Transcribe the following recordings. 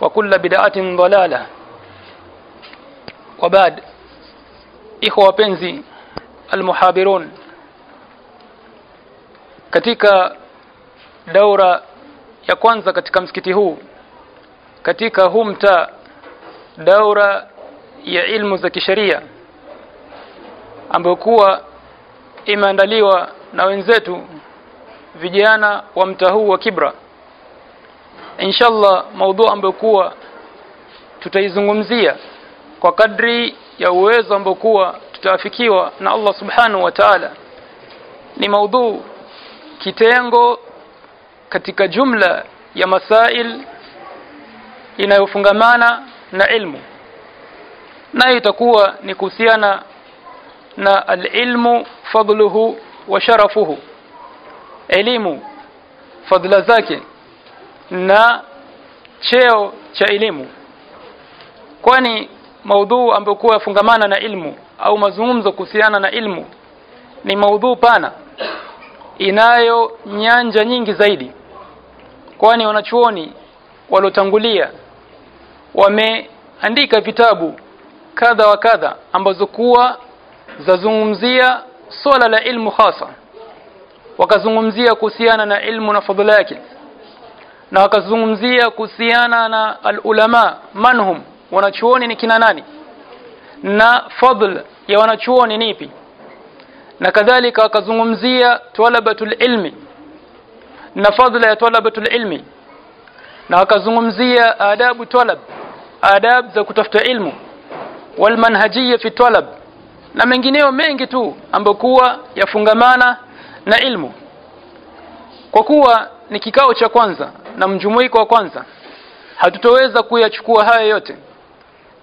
وكل بدعة ضلالة وبعد إخوة wapenzi المحاضرون katika daura ya kwanza katika msikiti huu katika huu mtaa daura ya ilmu za kisheria ambayo kuwa imeandaliwa na wenzetu vijana wa mtaa huu wa Kibra inshallah maudhu ambayo tutaizungumzia kwa kadri ya uwezo ambao kuwa tutaafikiwa na Allah subhanahu wa ta'ala ni maudhu kitengo katika jumla ya masail inayofungamana na ilmu. Nayo itakuwa ni kuhusiana na alilmu fadluhu wa sharafuhu. Elimu fadla zake na cheo cha elimu. Kwani maudhuu ambayo kuwa yafungamana na ilmu au mazungumzo kuhusiana na ilmu ni maudhuu pana inayo nyanja nyingi zaidi. Kwani wanachuoni waliotangulia wameandika vitabu kadha wa kadha ambazo kuwa zazungumzia swala la ilmu hasa. Wakazungumzia kuhusiana na ilmu na fadhila yake na wakazungumzia kuhusiana na alulama manhum wanachuoni ni kina nani? Na fadl ya wanachuoni ni ipi? Na kadhalika wakazungumzia talabatul ilmi na fadla ya talabatul ilmi na wakazungumzia adabu talab adab za kutafuta ilmu wal manhajiyya fi talab na mengineyo mengi tu ambayo kuwa yafungamana na ilmu. Kwa kuwa ni kikao cha kwanza na mjumuiko wa kwanza hatutoweza kuyachukua haya yote.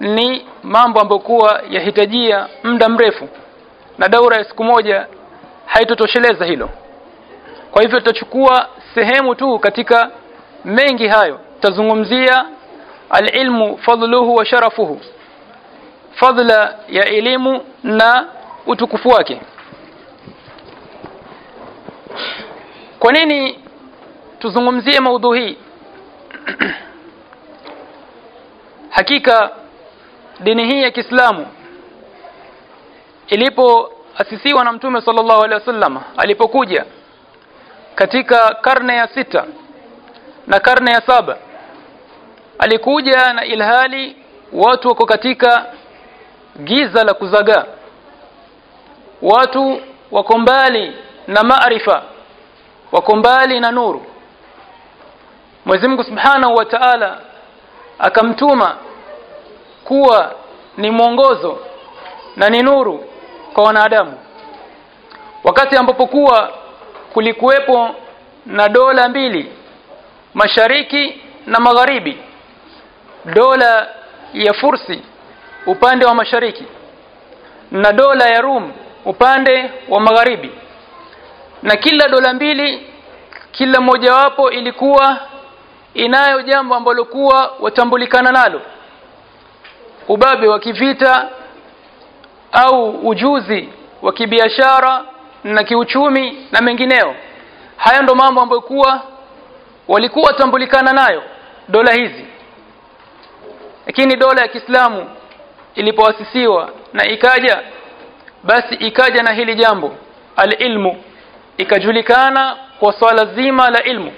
Ni mambo ambayo kuwa yahitajia muda mrefu na daura ya siku moja haitotosheleza hilo. Kwa hivyo tutachukua sehemu tu katika mengi hayo. Tutazungumzia alilmu fadluhu wa sharafuhu fadla ya elimu na utukufu wake. Kwa nini tuzungumzie maudhu hii. Hakika dini hii ya Kiislamu ilipoasisiwa na Mtume sallallahu alaihi wasallam alipokuja katika karne ya sita na karne ya saba alikuja na ilhali watu wako katika giza la kuzagaa watu wako mbali na maarifa wako mbali na nuru Mwenyezi Mungu Subhanahu wa Ta'ala akamtuma kuwa ni mwongozo na ni nuru kwa wanadamu. Wakati ambapo kuwa kulikuwepo na dola mbili mashariki na magharibi dola ya Fursi upande wa mashariki na dola ya Rum upande wa magharibi. Na kila dola mbili kila mojawapo ilikuwa inayo jambo ambalo kuwa watambulikana nalo. Ubabe wa kivita au ujuzi wa kibiashara na kiuchumi na mengineo. Haya ndo mambo ambayo kuwa walikuwa watambulikana nayo dola hizi. Lakini dola ya Kiislamu ilipowasisiwa na ikaja basi ikaja na hili jambo alilmu. Ikajulikana kwa swala zima la ilmu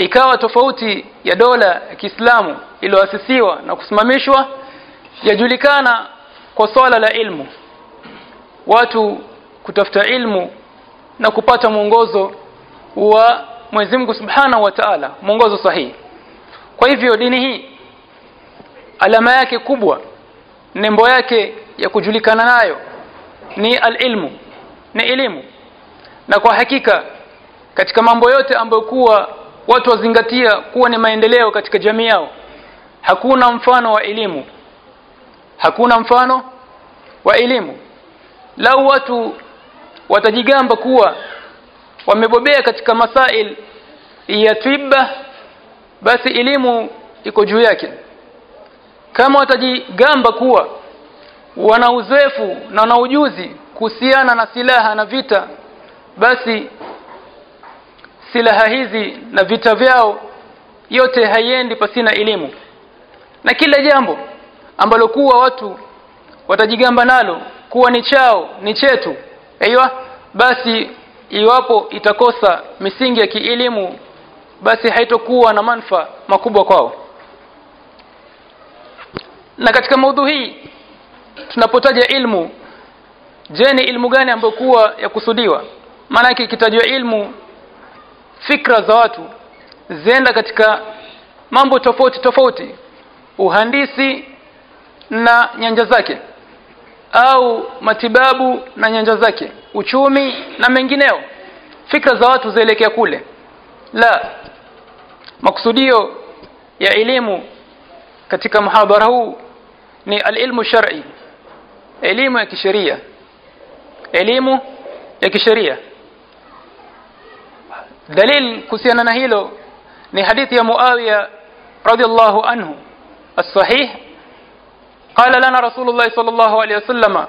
ikawa tofauti ya dola ya Kiislamu iliyoasisiwa na kusimamishwa yajulikana kwa swala la ilmu. Watu kutafuta ilmu na kupata mwongozo wa Mwenyezi Mungu Subhanahu wa Ta'ala mwongozo sahihi. Kwa hivyo dini hii alama yake kubwa nembo yake ya kujulikana nayo ni alilmu ni elimu. Na kwa hakika katika mambo yote ambayo kuwa watu wazingatia kuwa ni maendeleo katika jamii yao. Hakuna mfano wa elimu. Hakuna mfano wa elimu. Lau watu watajigamba kuwa wamebobea katika masail ya tiba basi elimu iko juu yake. Kama watajigamba kuwa wana uzoefu na wana ujuzi kuhusiana na silaha na vita basi silaha hizi na vita vyao yote haiendi pasina elimu. Na kila jambo ambalo kuwa watu watajigamba nalo kuwa ni chao ni chetu aiywa basi iwapo itakosa misingi ya kielimu basi haitokuwa na manfa makubwa kwao. Na katika maudhu hii tunapotaja ilmu je ni ilmu gani ambayo kuwa ya kusudiwa? Maana ikitajwa ilmu fikra za watu zienda katika mambo tofauti tofauti uhandisi na nyanja zake au matibabu na nyanja zake uchumi na mengineo. Fikra za watu zielekea kule. La makusudio ya elimu katika muhabara huu ni alilmu shar'i elimu ya kisheria elimu ya kisheria dalil kuhusiana na hilo ni hadithi ya Muawiya radhiallahu anhu as-sahih. Qala lana rasulullah sallallahu alayhi wasallam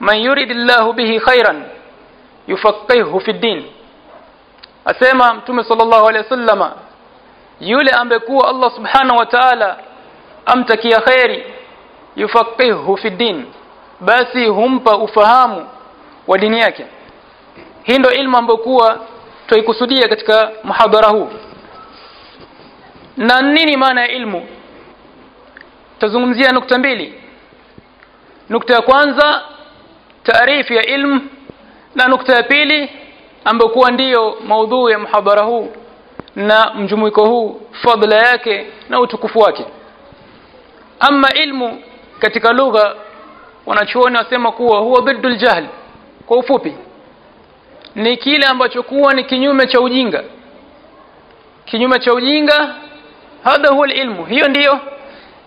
man yuridillahu bihi khairan yufaqihuhu fi din. Asema mtume sallallahu alayhi wasallam yule ambekuwa Allah subhanahu wa ta'ala amtakia khairi yufaqihuhu fi din. Basi humpa ufahamu wa dini yake. Hii ndio ilmu ambayo tuikusudia katika muhadhara huu. Na nini maana ya ilmu? Tazungumzia nukta mbili. Nukta ya kwanza taarifu ya ilmu na nukta ya pili ambayo kuwa ndiyo maudhui ya muhadhara huu na mjumuiko huu fadhila yake na utukufu wake. Ama ilmu katika lugha wanachuoni wasema kuwa huwa biddul jahl kwa ufupi ni kile ambacho kuwa ni kinyume cha ujinga. Kinyume cha ujinga hadha huwa ilmu hiyo ndiyo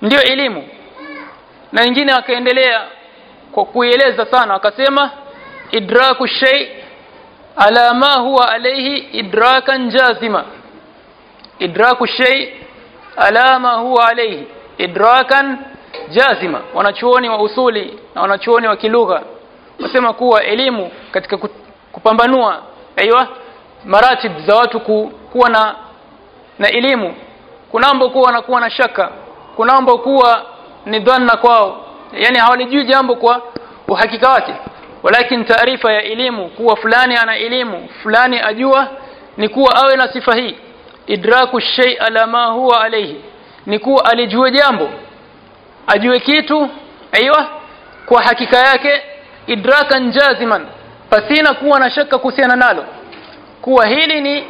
ndiyo elimu. Na wengine wakaendelea kwa kuieleza sana wakasema idraku shay ala ma huwa alayhi idrakan jazima. Idraku shay ala ma huwa alayhi idrakan jazima. Wanachuoni wa usuli na wanachuoni wa kilugha wasema kuwa elimu katika kupambanua aiywa maratib za watu ku, kuwa na na elimu. Kunambo kuwa na kuwa na shaka. Kunambo kuwa ni dhanna kwao. Yani hawalijui jambo kwa uhakika wake. Walakin taarifa ya elimu kuwa fulani ana elimu fulani ajua ni kuwa awe na sifa hii. Idraku shay ala ma huwa alayhi. Ni kuwa alijue jambo. Ajue kitu aiywa kwa hakika yake idrakan jaziman pasina kuwa na shaka kuhusiana nalo. Kuwa hili ni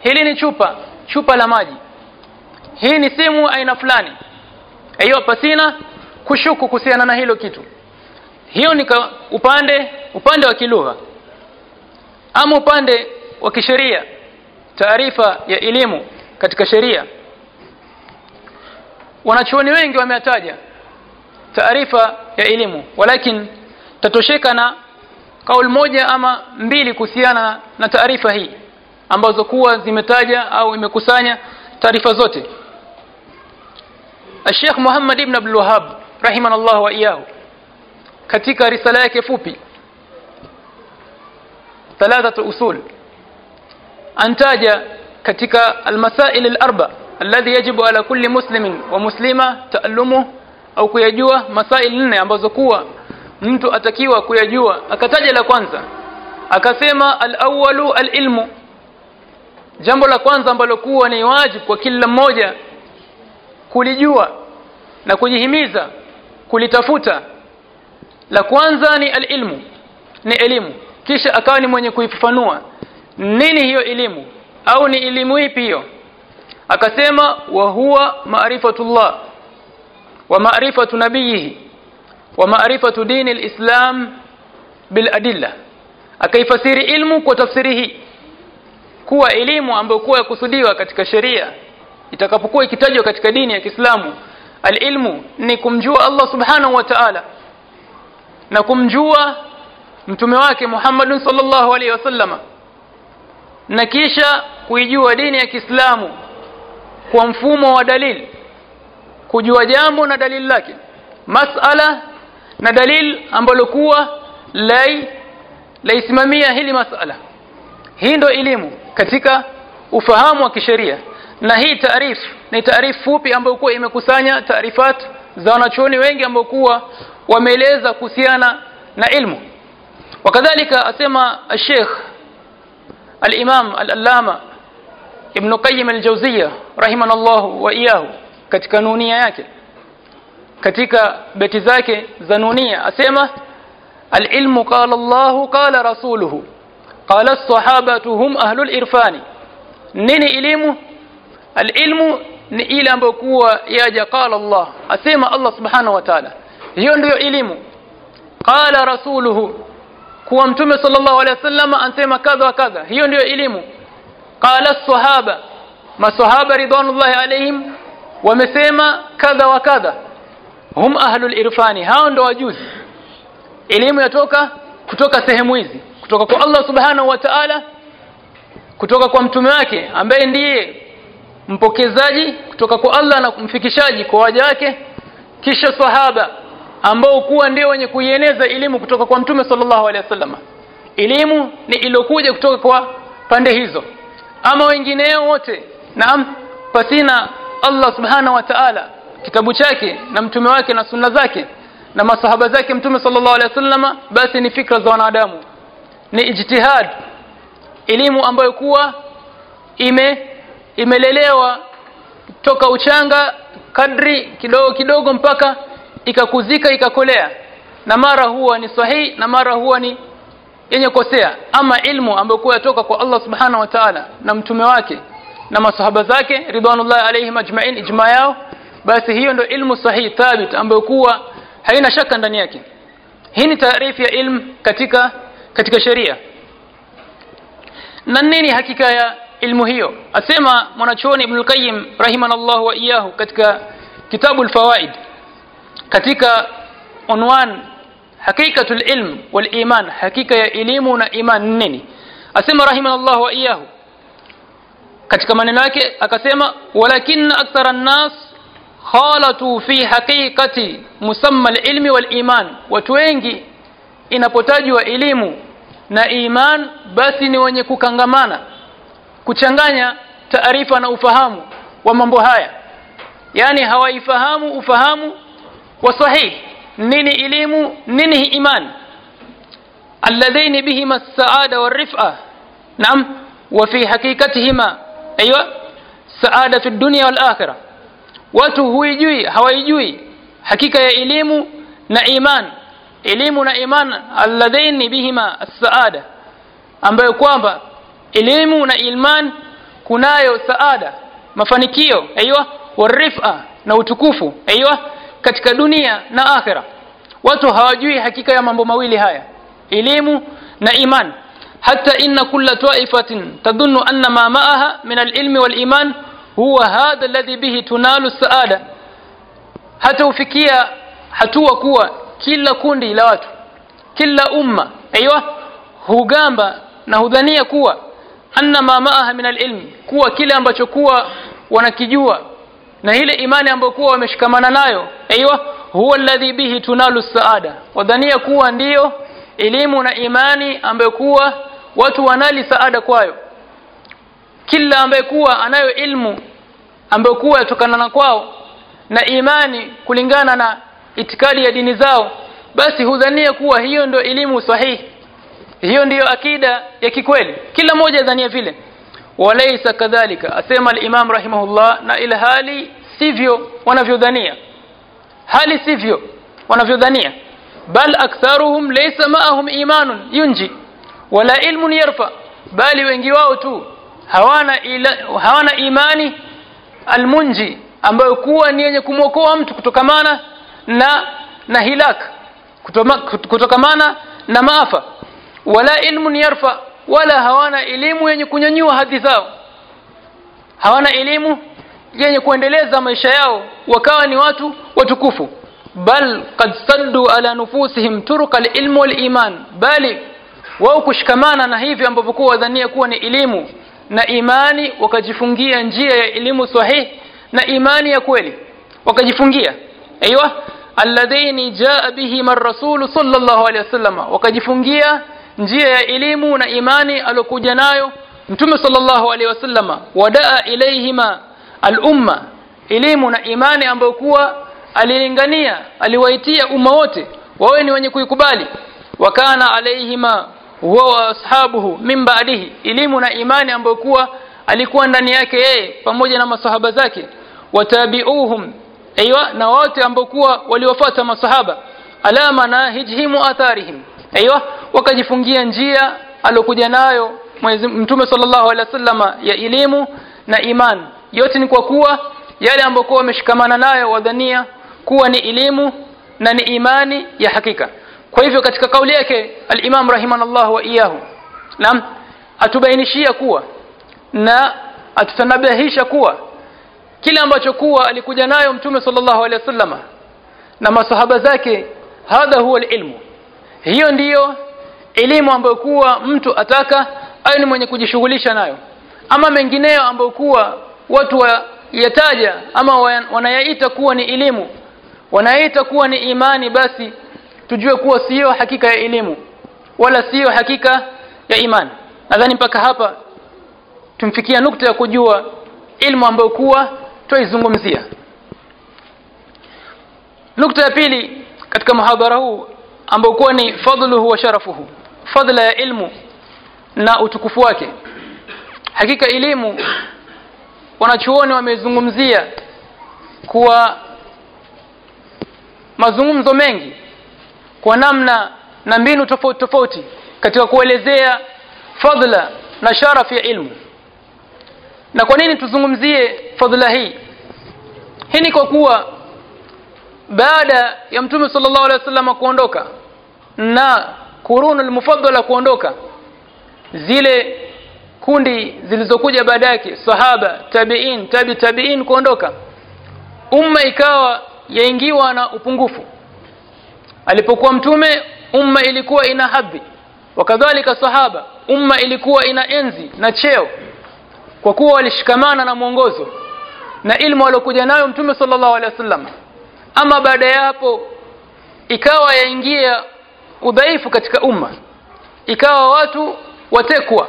hili ni chupa chupa la maji. Hii ni simu aina fulani. Hiyo pasina kushuku kuhusiana na hilo kitu. Hiyo ni upande upande wa kilugha. Ama upande wa kisheria taarifa ya elimu katika sheria. Wanachuoni wengi wameyataja taarifa ya elimu walakin tatosheka na kauli moja ama mbili kuhusiana na taarifa hii ambazo kuwa zimetaja au imekusanya taarifa zote. Sheikh Muhammad ibn Abdul Wahhab rahimahullah wa iyahu katika risala yake fupi thalathatu usul antaja katika almasail alarba alladhi yajibu ala kulli muslimin wa muslima taallumu au kuyajua masail nne ambazo kuwa mtu atakiwa kuyajua. Akataja la kwanza. Akasema al-awwalu al-ilmu. Jambo la kwanza ambalo kuwa ni wajibu kwa kila mmoja kulijua na kujihimiza kulitafuta. La kwanza ni alilmu ni elimu. Kisha akawa ni mwenye kuifafanua nini hiyo elimu? Au ni elimu ipi hiyo? Akasema wa huwa maarifatullah wa maarifatu nabiyihi wa maarifatu dini alislam bil adilla. Akaifasiri ilmu kwa tafsiri hii. Kuwa elimu ambayo kuwa yakusudiwa katika sheria itakapokuwa ikitajwa katika dini ya Kiislamu alilmu ni kumjua Allah subhanahu wa ta'ala na kumjua mtume wake Muhammad sallallahu alaihi wasallama na kisha kuijua dini ya Kiislamu kwa mfumo wa dalili kujua jambo na dalili lake. Masala na dalil ambalo kuwa lai laisimamia hili masala. Hii ndo elimu katika ufahamu wa kisheria. Na hii taarifu ni taarifu fupi ambayo kuwa imekusanya taarifat za wanachuoni wengi ambao kuwa wameeleza kuhusiana na ilmu. Wakadhalika asema Sheikh al-Imam al-Allama Ibn Qayyim al-Jawziyya rahimanallahu wa iyahu katika nunia yake katika beti zake za nunia. Asema al-ilmu qala Allah qala rasuluhu. Qala as-sahabatu hum ahlul irfani. Nini elimu al-ilmu ni ile ambayo kuwa yaja qala Allah. Asema Allah subhanahu wa ta'ala. Hiyo ndiyo elimu qala rasuluhu. Kuwa mtume sallallahu alaihi wasallam ansema kadha wa kadha. Hiyo ndiyo elimu qala sahaba masahaba ridwanullahi alaihim wamesema kadha wa kadha hum ahlul irfani hao ndo wajuzi. Elimu yatoka kutoka sehemu hizi kutoka kwa Allah subhanahu wa ta'ala kutoka kwa mtume wake ambaye ndiye mpokezaji kutoka kwa Allah na kumfikishaji kwa waja wake. Kisha sahaba ambao kuwa ndio wenye kuieneza elimu kutoka kwa mtume sallallahu alaihi wasallam. Elimu ni iliyokuja kutoka kwa pande hizo. Ama wengineo wote naam pasina Allah subhanahu wa ta'ala kitabu chake na mtume wake na sunna zake na masahaba zake mtume sallallahu alaihi wasallam basi ni fikra za wanadamu. Ni ijtihad elimu ambayo kuwa ime imelelewa toka uchanga kadri kidogo kidogo mpaka ikakuzika ikakolea. Na mara huwa ni sahihi na mara huwa ni yenye kosea. Ama ilmu ambayo kuwa yatoka kwa Allah subhanahu wa ta'ala na mtume wake na masahaba zake ridwanullahi alaihim ajma'in ijma yao basi hiyo ndio ilmu sahihi thabit ambayo kuwa haina shaka ndani yake hii ni taarifu ya ilmu katika katika sheria na nini hakika ya ilmu hiyo asema mwanachuoni Ibn al-Qayyim rahimanallahu wa iyahu katika kitabu al-Fawaid katika unwan hakikatul ilm wal iman hakika ya elimu na iman nini asema rahimanallahu wa iyahu katika maneno yake akasema walakin akthara an-nas khalatu fi haqiqati musamma alilmi waliman. Watu wengi inapotajwa elimu na iman basi ni wenye kukangamana kuchanganya taarifa na ufahamu wa mambo haya. Yani hawaifahamu ufahamu wa sahihi nini elimu nini iman. Alladhaini bihima as-saada war-rif'a naam wa fi haqiqatihima aywa saada fi dunya wal-akhirah watu huijui hawaijui. Hakika ya elimu na iman. Elimu na iman alladhaini bihima as-saada. Ambayo kwamba elimu na iman kunayo saada. Mafanikio aiywa warifa na utukufu aiywa katika dunia na akhira. Watu hawajui hakika ya mambo mawili haya. Elimu na iman. Hata inna kulla ta'ifatin tadhunnu anna ma ma'aha min al-ilmi wal-iman huwa hadha alladhi bihi tunalu saada. Hata ufikia hatua kuwa kila kundi la watu kila umma aiywa hugamba na hudhania kuwa anna ma ma'aha min alilmi kuwa kile ambacho kuwa wanakijua na ile imani ambayo kuwa wameshikamana nayo aiywa huwa alladhi bihi tunalu saada. Wadhania kuwa ndiyo elimu na imani ambayo kuwa watu wanali saada kwayo kila ambaye kuwa anayo ilmu ambayo kuwa yatokana na kwao na imani kulingana na itikadi ya dini zao basi hudhania kuwa hiyo ndio elimu sahihi. Hiyo ndiyo akida ya kikweli. Kila mmoja dhania vile. Walaysa kadhalika asema al-imam rahimahullah na ila hali sivyo wanavyodhania. Hali sivyo wanavyodhania. Bal aktharuhum laysa ma'ahum imanun yunji. Wala ilmun yarfa bali wengi wao tu hawana ila, hawana imani almunji ambayo kuwa ni yenye kumwokoa mtu kutokamana na na hilak kutokamana na maafa. Wala ilmun yarfa wala hawana elimu yenye kunyanyua hadhi zao. Hawana elimu yenye kuendeleza maisha yao wakawa ni watu watukufu. Bal qad saddu ala nufusihim turqa alilmu waliman. Bali wao kushikamana na hivyo ambavyo kuwa wadhania kuwa ni elimu na imani wakajifungia njia ya elimu sahihi na imani ya kweli. Wakajifungia. Aiywa alladhini jaa bihi mar-rasul sallallahu alayhi wasallam. Wakajifungia njia ya elimu na imani alokuja nayo mtume sallallahu alayhi wasallam. Wadaa ilayhima al-umma. Elimu na imani ambayo kuwa alilingania aliwaitia umma wote wawe ni wenye kuikubali. Wakana alaihima wa ashabuhu min ba'dihi elimu na imani ambayo kuwa alikuwa ndani yake yeye pamoja na masahaba zake watabi'uhum aiywa na wote ambao kuwa waliwafuata masahaba alama na hijhimu atharihim aiywa wakajifungia njia alokuja nayo mtume sallallahu alaihi wasallama ya elimu na iman yote ni kwa kuwa yale ambayo wameshikamana nayo wadhania kuwa ni elimu na ni imani ya hakika kwa hivyo katika kauli yake al-Imam rahimanallah wa iyahu naam atubainishia kuwa na atutanabahisha kuwa kile ambacho kuwa alikuja nayo mtume sallallahu alaihi wasallama na masahaba zake hadha huwa ilmu hiyo ndiyo elimu ambayo kuwa mtu ataka ayo ni mwenye kujishughulisha nayo. Ama mengineyo ambayo kuwa watu wayataja ama wanayaita kuwa ni elimu wanaita kuwa ni imani basi tujue kuwa siyo hakika ya elimu wala siyo hakika ya imani nadhani mpaka hapa tumfikia nukta ya kujua ilmu ambayo kuwa twaizungumzia. Nukta ya pili katika muhadhara huu ambayo kuwa ni fadluhu wa sharafuhu fadla ya ilmu na utukufu wake. Hakika elimu wanachuoni wamezungumzia kuwa mazungumzo mengi kwa namna na mbinu tofauti tofauti katika kuelezea fadla na sharaf ya ilmu. Na kwa nini tuzungumzie fadla hii? Hii ni kwa kuwa baada ya mtume sallallahu alaihi wasallam kuondoka na kurunul mufaddala kuondoka zile kundi zilizokuja baada yake sahaba tabiin tabi tabiin kuondoka umma ikawa yaingiwa na upungufu alipokuwa mtume umma ilikuwa ina hadhi. Wakadhalika sahaba umma ilikuwa ina enzi na cheo. Kwa kuwa walishikamana na mwongozo na ilmu aliyokuja nayo mtume sallallahu alaihi wasallam. Ama baada ya hapo ikawa yaingia udhaifu katika umma. Ikawa watu watekwa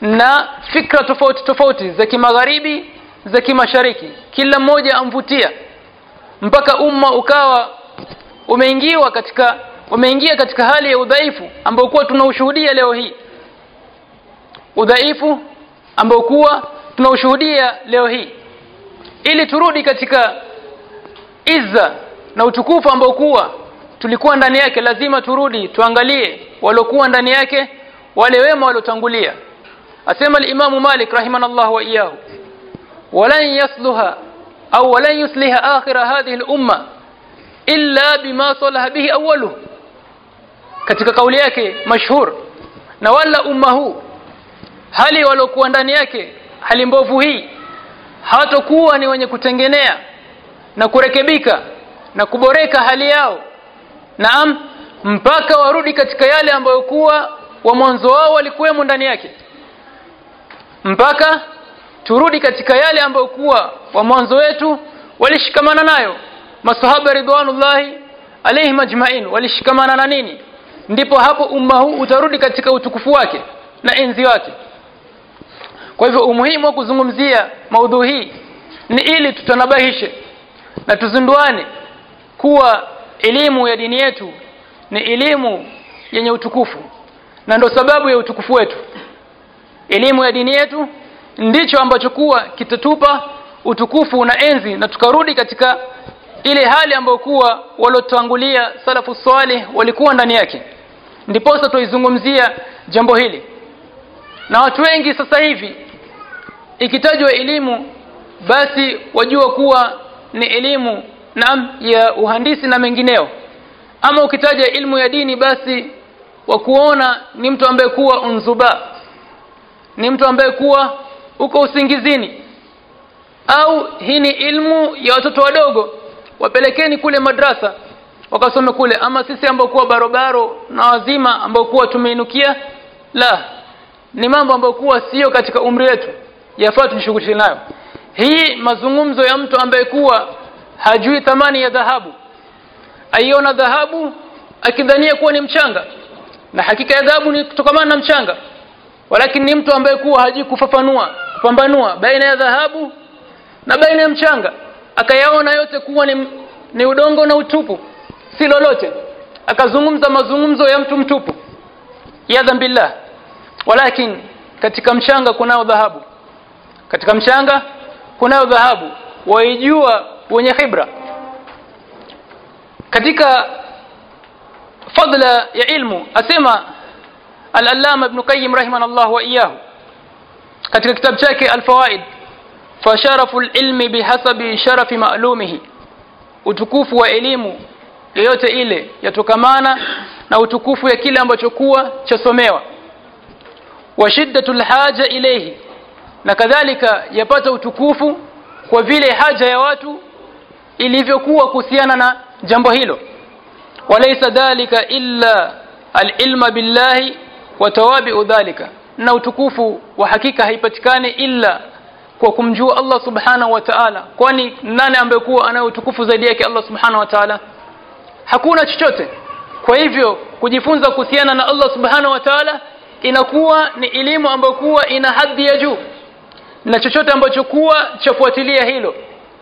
na fikra tofauti tofauti za kimagharibi za kimashariki. Kila mmoja amvutia. Mpaka umma ukawa umeingiwa katika umeingia katika hali ya udhaifu ambao kuwa tunaushuhudia leo hii. Udhaifu ambao kuwa tunaushuhudia leo hii. Ili turudi katika izza na utukufu ambao kuwa tulikuwa ndani yake lazima turudi tuangalie waliokuwa ndani yake wale wema waliotangulia. Asema al-Imam Malik rahimanallah wa iyahu walan yasluha au walan yusliha akhir hadhihi al-umma illa bima salaha bihi awwalu. Katika kauli yake mashhur na wala umma huu hali waliokuwa ndani yake hali mbovu hii hawatakuwa ni wenye kutengenea na kurekebika na kuboreka hali yao. Naam mpaka warudi katika yale ambayo kuwa wa mwanzo wao walikuwemo ndani yake. Mpaka turudi katika yale ambayo kuwa wa mwanzo wetu walishikamana nayo masahaba ridwanullahi alaihim ajmain walishikamana na nini? Ndipo hapo umma huu utarudi katika utukufu wake na enzi wake. Kwa hivyo umuhimu wa kuzungumzia maudhui hii ni ili tutanabahishe na tuzinduane kuwa elimu ya dini yetu ni elimu yenye utukufu na ndo sababu ya utukufu wetu. Elimu ya dini yetu ndicho ambacho kuwa kitatupa utukufu na enzi na tukarudi katika ile hali ambayo kuwa waliotangulia salafu swali walikuwa ndani yake. Ndiposa tuizungumzia jambo hili. Na watu wengi sasa hivi ikitajwa elimu basi wajua kuwa ni elimu naam ya uhandisi na mengineo. Ama ukitaja ilmu ya dini basi wa kuona ni mtu ambaye kuwa unzuba. Ni mtu ambaye kuwa uko usingizini. Au hii ni ilmu ya watoto wadogo wapelekeni kule madrasa. Wakasome kule ama sisi ambao kuwa barobaro na wazima ambao kuwa tumeinukia? La ni mambo ambayo kuwa sio katika umri wetu. Yafaa tujishughulishe nayo. Hii mazungumzo ya mtu ambaye kuwa hajui thamani ya dhahabu aiona dhahabu akidhania kuwa ni mchanga na hakika ya dhahabu ni kutokamana na mchanga. Walakini ni mtu ambaye kuwa hajui kufafanua kupambanua baina ya dhahabu na baina ya mchanga akayaona yote kuwa ni, ni udongo na utupu si lolote. Akazungumza mazungumzo ya mtu mtupu. Yadhan billah walakin katika mchanga kunao dhahabu. Katika mchanga kunao dhahabu. Waijua wenye hibra katika fadla ya ilmu asema al-allama ibn qayyim rahimahullah wa iyahu katika kitabu chake al-fawaid fasharafu al-ilmi bihasabi sharafi ma'lumihi utukufu wa elimu yoyote ile yatokamana na utukufu ya kile ambacho kuwa chasomewa. Wa shiddatul haja ilayhi na kadhalika yapata utukufu kwa vile haja ya watu ilivyokuwa kuhusiana na jambo hilo. Walaysa dhalika illa alilma billahi wa tawabi dhalika na utukufu wa hakika haipatikani illa kwa kumjua Allah subhanahu wa ta'ala. Kwani nani ambekuwa kuwa ana utukufu zaidi yake Allah subhanahu wa ta'ala? Hakuna chochote. Kwa hivyo kujifunza kuhusiana na Allah subhanahu wa ta'ala inakuwa ni elimu ambayo kuwa ina hadhi ya juu. Na chochote ambacho kuwa chafuatilia hilo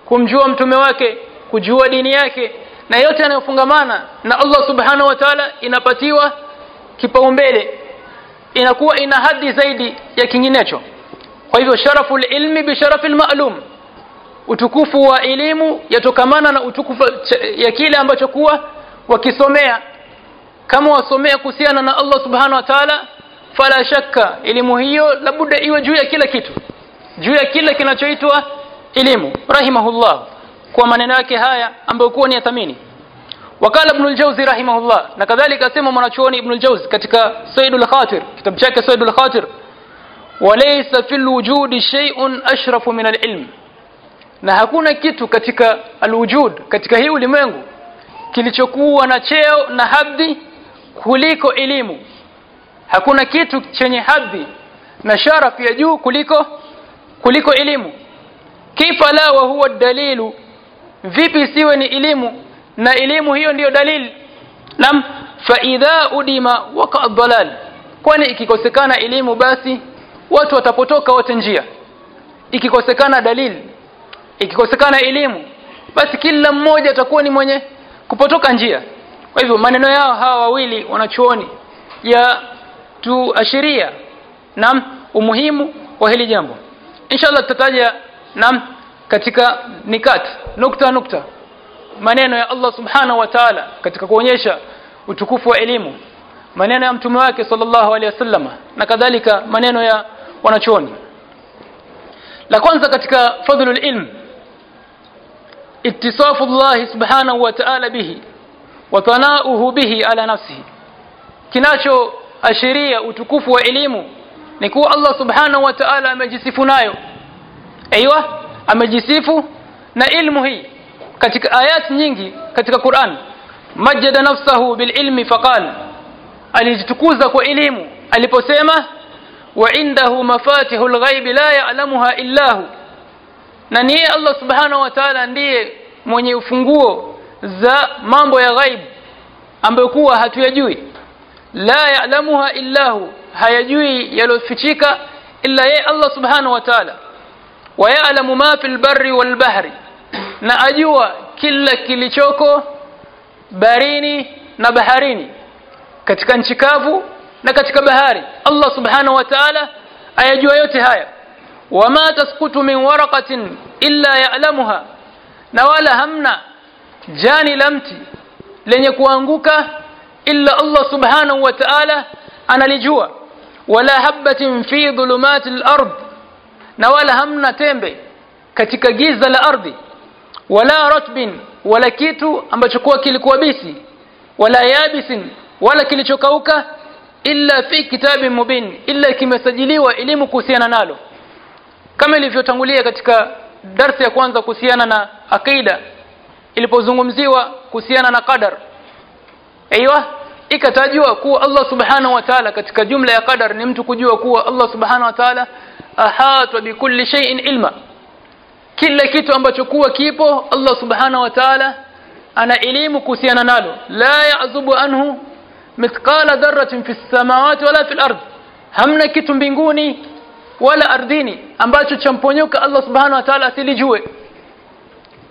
kumjua mtume wake kujua dini yake na yote yanayofungamana na Allah subhanahu wa ta'ala inapatiwa kipaumbele. Inakuwa ina hadhi zaidi ya kinginecho kwa hivyo sharafu ilmi bi sharafi maalum utukufu wa elimu yatokamana na utukufu ya kile ambacho kuwa wakisomea. Kama wasomea kuhusiana na Allah subhanahu wa ta'ala fala shakka elimu hiyo labuda iwe juu ya kila kitu. Juu ya kile kinachoitwa elimu rahimahullah. Kwa maneno yake haya ambayo kuwa ni yathamini wakala ibn al-jawzi rahimahullah. Na kadhalika asema mwanachuoni ibn al-jawzi katika saidul khatir kitabu chake saidul khatir walaysa fil wujudi shay'un ashrafu min al-ilm. Na hakuna kitu katika alwujud katika hii ulimwengu kilichokuwa na cheo na hadhi kuliko elimu. Hakuna kitu chenye hadhi na sharaf ya juu kuliko kuliko elimu. Kifa la wa huwa dalilu? Vipi siwe ni elimu? Na elimu hiyo ndiyo dalili. Nam fa idha udima waqa dalal kwani ikikosekana elimu basi watu watapotoka wote njia. Ikikosekana dalili ikikosekana elimu basi kila mmoja atakuwa ni mwenye kupotoka njia. Kwa hivyo maneno yao hawa wawili wanachuoni ya tuashiria na umuhimu wa hili jambo. Inshallah tutataja na katika nikat nukta nukta maneno ya Allah subhanahu wa ta'ala katika kuonyesha utukufu wa elimu. Maneno ya mtume wake sallallahu alaihi wasallam na kadhalika maneno ya wanachuoni. La kwanza katika fadhlul ilm ittisafu Allah subhanahu wa ta'ala bihi wa thanauhu bihi ala nafsihi. Kinacho ashiria utukufu wa elimu ni kuwa Allah subhanahu wa ta'ala amejisifu nayo. Aiywa amejisifu na ilmu hii katika ayat nyingi katika Qur'an. Majjada nafsahu bil ilmi faqal alijitukuza kwa elimu aliposema wa indahu mafatihul ghaib la ya'lamuha illa hu na niye Allah subhanahu wa ndiye mwenye ufunguo za mambo ya ghaib ambayo kuwa hatuyajui. La ya'lamuha illa hu hayajui yalofichika illa yeye Allah subhanahu wa ta'ala. Wa ya'lamu ma fil barri wal bahri na ajua kila kilichoko barini na baharini katika nchi kavu na katika bahari Allah subhanahu wa ta'ala ayajua yote haya. Wama tasqutu min waraqatin illa ya'lamuha. Na wala hamna jani la mti lenye kuanguka illa Allah subhanahu wa ta'ala analijua. Wala habatin fi dhulumatil ard. Na wala hamna tembe katika giza la ardhi. Wala ratbin wala kitu ambacho kuwa kilikuwa bisi. Wala yabisin wala kilichokauka illa fi kitabin mubin illa kimesajiliwa elimu kuhusiana nalo. Kama ilivyotangulia katika darsa ya kwanza kuhusiana na akida ilipozungumziwa kuhusiana na qadar. Aiywa ikatajwa kuwa Allah subhanahu wa ta'ala katika jumla ya qadar ni mtu kujua kuwa Allah subhanahu wa ta'ala ahata bikulli shay'in ilma. Kila kitu ambacho kuwa kipo Allah subhanahu wa ta'ala ana elimu kuhusiana nalo. La ya'zubu anhu mithqala dharratin fi samawati wala fil ard hamna kitu mbinguni wala ardhini ambacho champonyoka Allah subhanahu wa ta'ala asilijue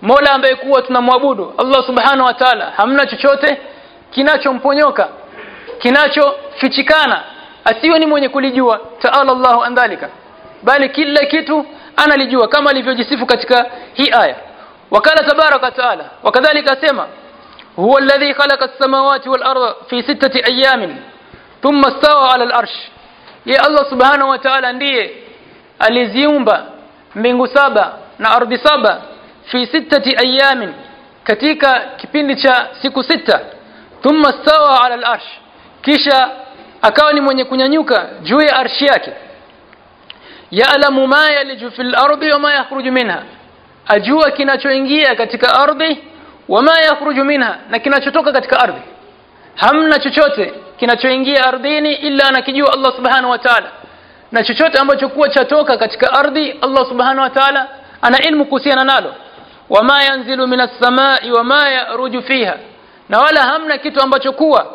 Mola ambaye kuwa tunamwabudu Allah subhanahu wa ta'ala hamna chochote kinachomponyoka kinachofichikana asiwe ni mwenye kulijua ta'ala Allahu an dhalika bali kila kitu analijua kama alivyojisifu katika hii aya wakala tabaraka taala wakadhalika asema هو الذي خلق السماوات والأرض في ستة أيام ثم استوى على الأرش يا الله سبحانه وتعالى ندي الزيومبا من سابا نأرض سابا في ستة أيام كتيكا كبينتشا سيكو ستة. ثم استوى على الأرش كيشا أكاوني من يكون ينوكا جوي أرشياك يعلم ما يلج في الأرض وما يخرج منها. أجوا كنا تشوينجيا كتيكا أرضي wa ma yakhruju minha na kinachotoka katika ardhi. Hamna chochote kinachoingia ardhini illa anakijua Allah subhanahu wa ta'ala. Na chochote ambacho kuwa chatoka katika ardhi Allah subhanahu wa ta'ala ana ilmu kuhusiana nalo. Wama yanzilu minas samai wama yaruju fiha. Na wala hamna kitu ambacho kuwa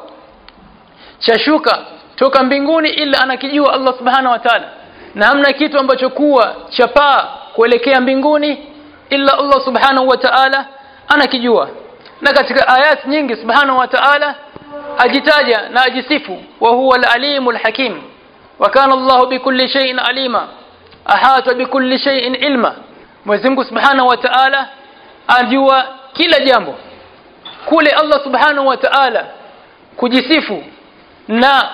chashuka toka mbinguni ila anakijua Allah subhanahu wa ta'ala. Na hamna kitu ambacho kuwa chapaa kuelekea mbinguni ila Allah subhanahu wa ta'ala anakijua. Na katika ayat nyingi subhanahu wa ta'ala ajitaja na ajisifu wa huwa al-alimul hakim. Wa kana Allah bikulli shay'in alima. Ahata bikulli shay'in ilma. Mwenyezi Mungu subhanahu wa ta'ala ajua kila jambo. Kule Allah subhanahu wa ta'ala kujisifu na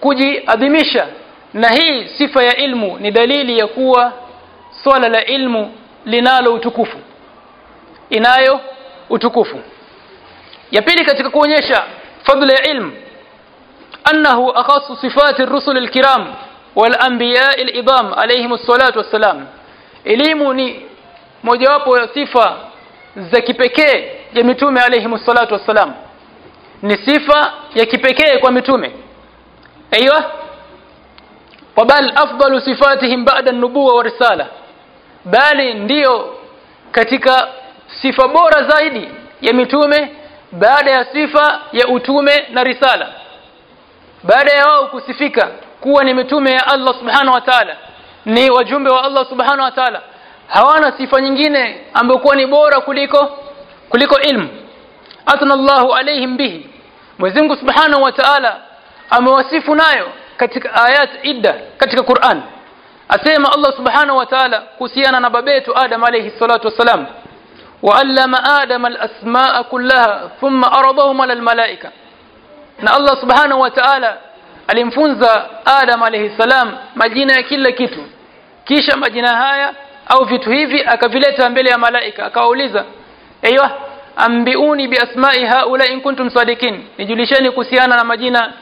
kujiadhimisha. Na hii sifa ya ilmu ni dalili ya kuwa swala la ilmu linalo utukufu inayo utukufu. Ya pili katika kuonyesha fadhila ya ilmu annahu akhasu sifati ar-rusul al-kiram wal anbiya al-idham alayhim as-salatu was-salam. Elimu ni mojawapo ya sifa za kipekee ya mitume alayhim as-salatu was-salam. Ni sifa ya kipekee kwa mitume. Aiywa bal afdalu sifatihim ba'da an-nubuwah wa risala bali ndiyo katika sifa bora zaidi ya mitume baada ya sifa ya utume na risala. Baada ya wao kusifika kuwa ni mitume ya Allah subhanahu wa ta'ala ni wajumbe wa Allah subhanahu wa ta'ala hawana sifa nyingine ambayo ni bora kuliko kuliko ilmu. Atna Allahu alaihim bihi. Mwenyezi Mungu subhanahu wa ta'ala amewasifu nayo katika ayat idda katika Qur'an. Asema Allah subhanahu wa ta'ala kuhusiana na babetu Adam alayhi salatu wassalam وعلم آدم الأسماء كلها ثم أرضهم على الملائكة na Allah subhanahu wa ta'ala alimfunza Adam alayhi salam majina ya kila kitu kisha majina haya au vitu hivi akavileta mbele ya malaika akawauliza aiywa ambiuni biasma'i haula in kuntum sadikin nijulisheni kuhusiana na majina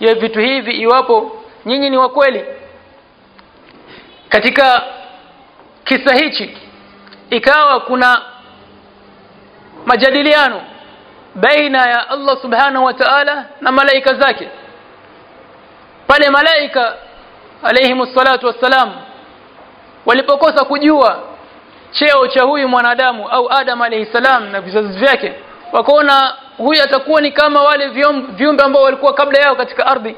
ya vitu hivi iwapo nyinyi ni wa kweli katika kisa hichi ikawa kuna majadiliano baina ya Allah subhanahu wa ta'ala na malaika zake. Pale malaika alayhi salatu wassalam walipokosa kujua cheo cha huyu mwanadamu au Adam alayhi salam na vizazi vyake wakaona huyu atakuwa ni kama wale vium- viumbe ambao walikuwa kabla yao katika ardhi.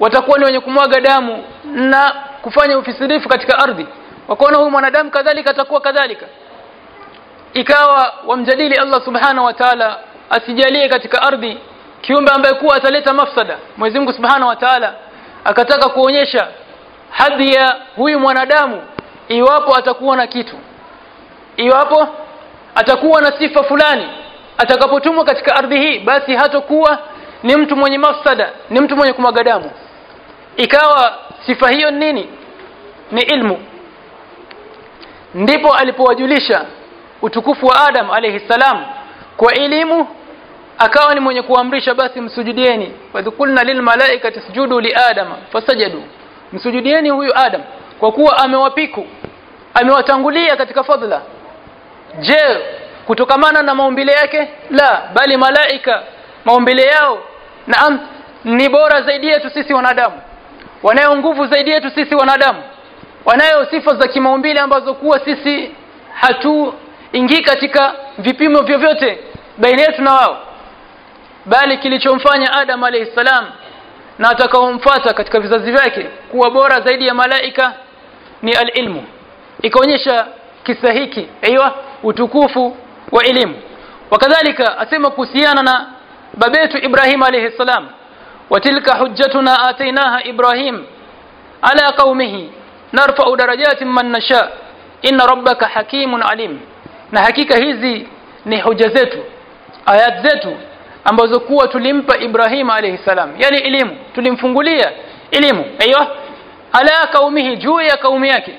Watakuwa ni wenye kumwaga damu na kufanya ufisidifu katika ardhi. Wakaona huyu mwanadamu kadhalika atakuwa kadhalika ikawa wamjadili Allah subhanahu wa ta'ala asijalie katika ardhi kiumbe ambaye kuwa ataleta mafsada Mwenyezi Mungu subhanahu wa ta'ala akataka kuonyesha hadhi ya huyu mwanadamu iwapo atakuwa na kitu iwapo atakuwa na sifa fulani atakapotumwa katika ardhi hii basi hatakuwa ni mtu mwenye mafsada ni mtu mwenye kumwaga damu. Ikawa sifa hiyo ni nini? Ni ilmu. Ndipo alipowajulisha utukufu wa Adam alayhi salam kwa elimu akawa ni mwenye kuamrisha basi msujudieni. Wadhukulna lilmalaikati sujudu li adam fasajadu. Msujudieni huyu Adam kwa kuwa amewapiku amewatangulia katika fadhila. Je kutokamana na maumbile yake? La bali malaika maumbile yao naam ni bora zaidi yetu sisi wanadamu. Wanayo nguvu zaidi yetu sisi wanadamu. Wanayo sifa za kimaumbile ambazo kuwa sisi hatuingii katika vipimo vyovyote baina yetu na wao. Bali kilichomfanya Adam alayhi salam na atakaomfuata katika vizazi vyake kuwa bora zaidi ya malaika ni alilmu. Ikaonyesha kisa hiki aiywa utukufu wa elimu. Wakadhalika asema kuhusiana na babetu Ibrahim alayhi salam watilka hujjatuna atainaha Ibrahim ala qaumihi narfa'u darajatin man nasha. Inna rabbaka hakimun alim na hakika hizi ni hoja zetu ayat zetu ambazo kuwa tulimpa Ibrahim alayhi salam. Yani elimu tulimfungulia elimu. Aiyo ala kaumihi juu ya kaumi yake.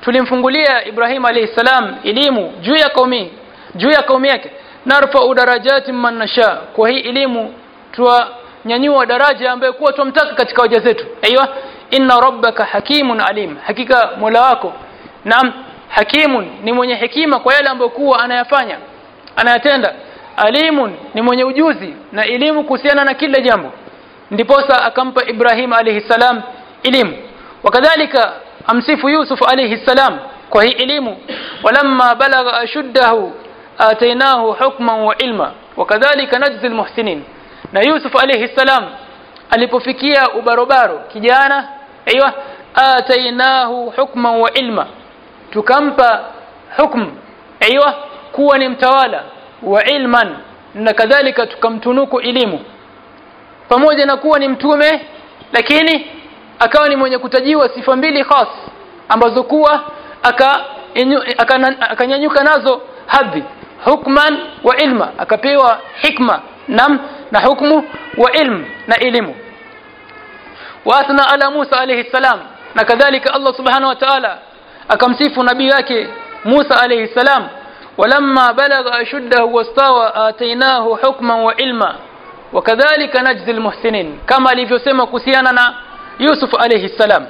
Tulimfungulia Ibrahim alayhi salam elimu juu ya kaumi juu ya kaumi yake. Narfa darajatin man nasha. Kwa hii elimu tuwanyanyua daraja ambayo kuwa tumtaka katika hoja zetu. Aiyo inna rabbaka hakimun alim. Hakika mola wako naam hakimun ni mwenye hekima kwa yale ambayo kuwa anayafanya anayatenda. Alimun ni mwenye ujuzi na elimu kuhusiana na kila jambo. Ndiposa akampa Ibrahim alayhi salam elimu wakadhalika amsifu Yusuf alayhi salam kwa hii elimu walamma balagha ashuddahu atainahu hukman wa ilma. Wakadhalika najzi almuhsinin. Na Yusuf alayhi salam alipofikia ubarobaro kijana aiywa atainahu hukman wa ilma tukampa hukm aiywa kuwa ni mtawala wa ilman na kadhalika tukamtunuku elimu pamoja na kuwa ni mtume lakini akawa ni mwenye kutajiwa sifa mbili khas ambazo kuwa akanyanyuka aka nazo hadhi hukman wa ilma akapewa hikma nam na hukmu wa ilm na elimu واثنى على موسى عليه السلام na kadhalika Allah subhanahu wa ta'ala akamsifu nabii wake Musa alayhi salam ولما بلغ أشده واستوى آتيناه حكما وعلما وكذلك نجزي المحسنين كما alivyosema kuhusiana na Yusuf alayhi salam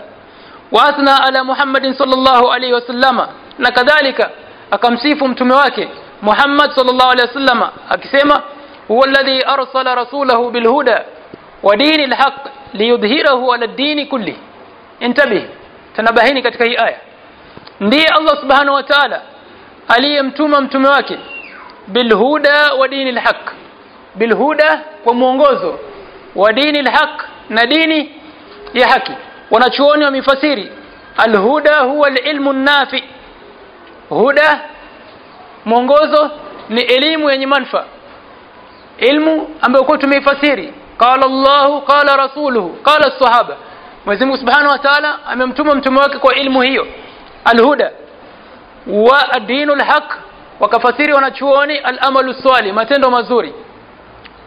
واثنى على محمد صلى الله عليه وسلم na kadhalika akamsifu mtume wake Muhammad sallallahu alayhi wasallam akisema huwa alladhi arsala rasulahu bilhuda wa dinil haqq liyudhhirahu ala ad-din kulli intabih tanabahini katika hii aya ndiye Allah subhanahu wa ta'ala aliyemtuma mtume wake bilhuda wa dini alhaq bilhuda kwa mwongozo wa dini alhaq na dini ya haki wanachuoni wamefasiri alhuda huwa alilmu nafi huda mwongozo ni elimu yenye manfa ilmu ambayo kwa tumeifasiri qala Allah qala rasuluhu qala as-sahaba Mwenyezi Subhanahu wa Ta'ala amemtuma mtume wake kwa ilmu hiyo alhuda wa adinu haq wakafasiri wanachuoni al-amalu swali matendo mazuri.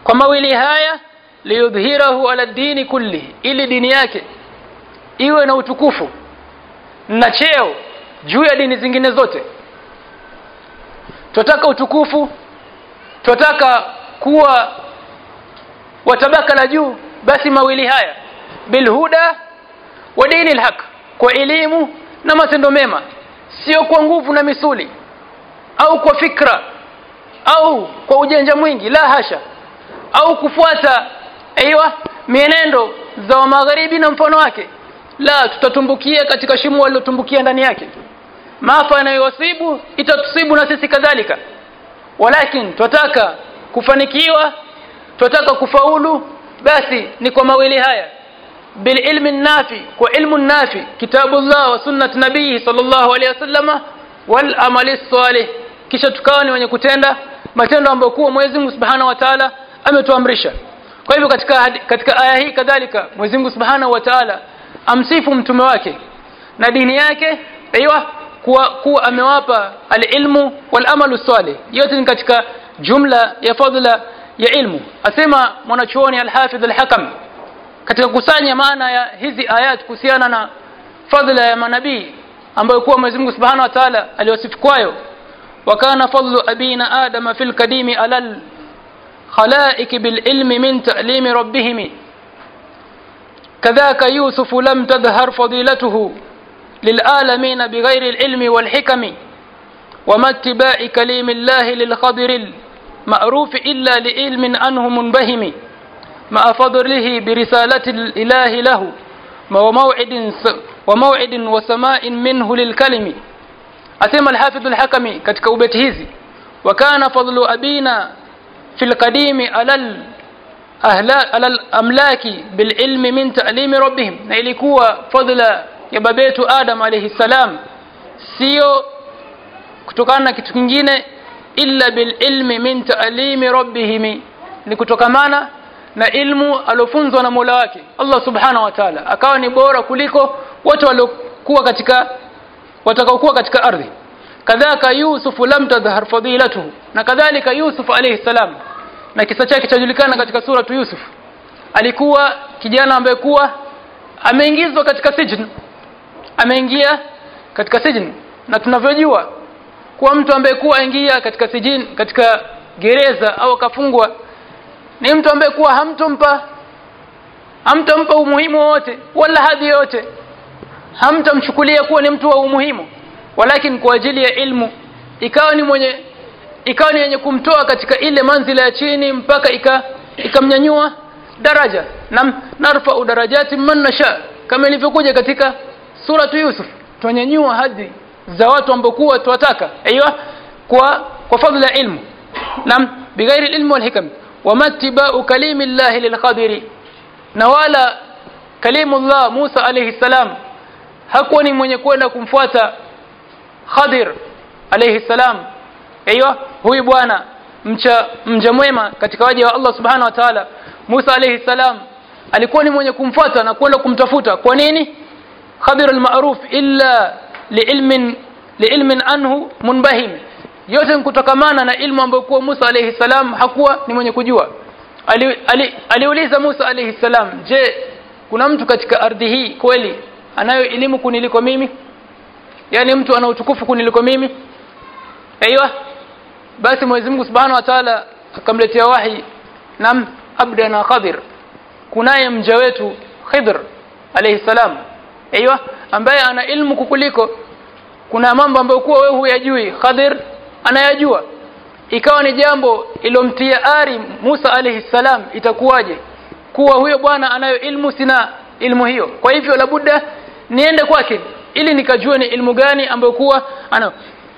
Kwa mawili haya liyudhhirahu ala dini kulli ili dini yake iwe na utukufu na cheo juu ya dini zingine zote. Tutataka utukufu tutataka kuwa wa tabaka la juu basi mawili haya bilhuda wa dini alhaq kwa elimu na matendo mema sio kwa nguvu na misuli au kwa fikra au kwa ujenja mwingi la hasha au kufuata aiwa mienendo za wa magharibi na mfano wake. La tutatumbukia katika shimo walilotumbukia ndani yake. Maafa yanayowasibu itatusibu na sisi kadhalika. Walakin twataka kufanikiwa twataka kufaulu basi ni kwa mawili haya bililmi النافي وعلم ilmu nafi kitabullah وسنة نبيه صلى الله عليه وسلم wal الصالح. kisha tukawa ni wenye kutenda matendo ambayo kuwa Mwenyezi Mungu Subhanahu wa Ta'ala ametuamrisha kwa hivyo katika katika aya hii kadhalika Mwenyezi Mungu Subhanahu wa Ta'ala amsifu mtume wake na dini yake aiywa kuwa, kuwa amewapa alilmu walamalu salih yote ni katika jumla ya fadla ya ilmu asema mwanachuoni al-Hafidh katika kusanya maana ya hizi ayat kuhusiana na fadhila ya manabii ambayo kuwa Mwenyezi Mungu Subhanahu wa Ta'ala aliwasifu kwayo wa kana fadlu abina adama fil kadimi alal khalaik bil ilmi min ta'limi rabbihim kadhaka yusuf lam tadhhar fadilatuhu lil alamin bighayri al ilmi wal hikami وما اتباع كلم الله للخضر المعروف إلا لعلم أنه منبهم مع فضله برسالة الإله له وموعد, وموعد وسماء منه للكلم asema al-Hafidh al-Hakami katika ubeti hizi wa kana fadlu abina fil qadimi alal ahla alal amlaki bil ilmi min ta'limi rabbihim na ilikuwa fadla ya babetu Adam alayhi salam sio kutokana na kitu kingine illa bil ilmi min ta'limi rabbihim ni kutokamana na ilmu alofunzwa na Mola wake Allah subhanahu wa ta'ala. Akawa ni bora kuliko wote waliokuwa katika watakaokuwa katika ardhi. Kadhalika Yusuf lam tadhhar fadilatuhu. Na kadhalika Yusuf alayhi salam. Na kisa chake chajulikana katika sura tu Yusuf. Alikuwa kijana ambaye kuwa ameingizwa katika sijin ameingia katika sijin na tunavyojua kuwa mtu ambaye kuwa aingia katika sijin katika gereza au akafungwa ni mtu ambaye kuwa hamtompa hamtompa umuhimu wote wala hadhi yote hamtamchukulia kuwa ni mtu wa umuhimu walakin kwa ajili ya ilmu. Ikawa ni mwenye ikawa ni yenye kumtoa katika ile manzila ya chini mpaka ika ikamnyanyua daraja. Nam narfa darajati man nasha. Kama ilivyokuja katika suratu Yusuf tunyanyua hadhi za watu ambao kuwa tuwataka aiywa kwa kwa fadhila ilmu. Nam bighairi ilmu wal hikam wamatibau kalimi llahi lilqadiri na wala kalimullah Musa alayhi salam hakuwa ni mwenye kwenda kumfuata Khadir alayhi salam. Aiyo huyu bwana mcha mja mwema katika waja wa Allah subhanahu wa ta'ala. Musa alayhi salam alikuwa ni mwenye kumfuata na kwenda kumtafuta. Kwa nini? Khadir al-ma'ruf illa liilmin liilmin anhu munbahim yote kutokamana na ilmu ambayo kwa Musa alayhi salam hakuwa ni mwenye kujua. Ali, ali, aliuliza Musa alayhi salam je kuna mtu katika ardhi hii kweli anayo elimu kuniliko mimi? Yani mtu ana utukufu kuniliko mimi? Aiywa basi Mwenyezi Mungu Subhanahu wa Ta'ala akamletea wahi nam abdana Khadir. Kunaye mja wetu Khidr alayhi salam. Aiywa ambaye ana ilmu kukuliko. Kuna mambo ambayo kuwa wewe huyajui. Khadir anayajua. Ikawa ni jambo ilomtia ari Musa alayhi salam itakuwaje? Kuwa huyo bwana anayo ilmu sina ilmu hiyo. Kwa hivyo labuda niende kwake ili nikajue ni ilmu gani ambayo kuwa ana.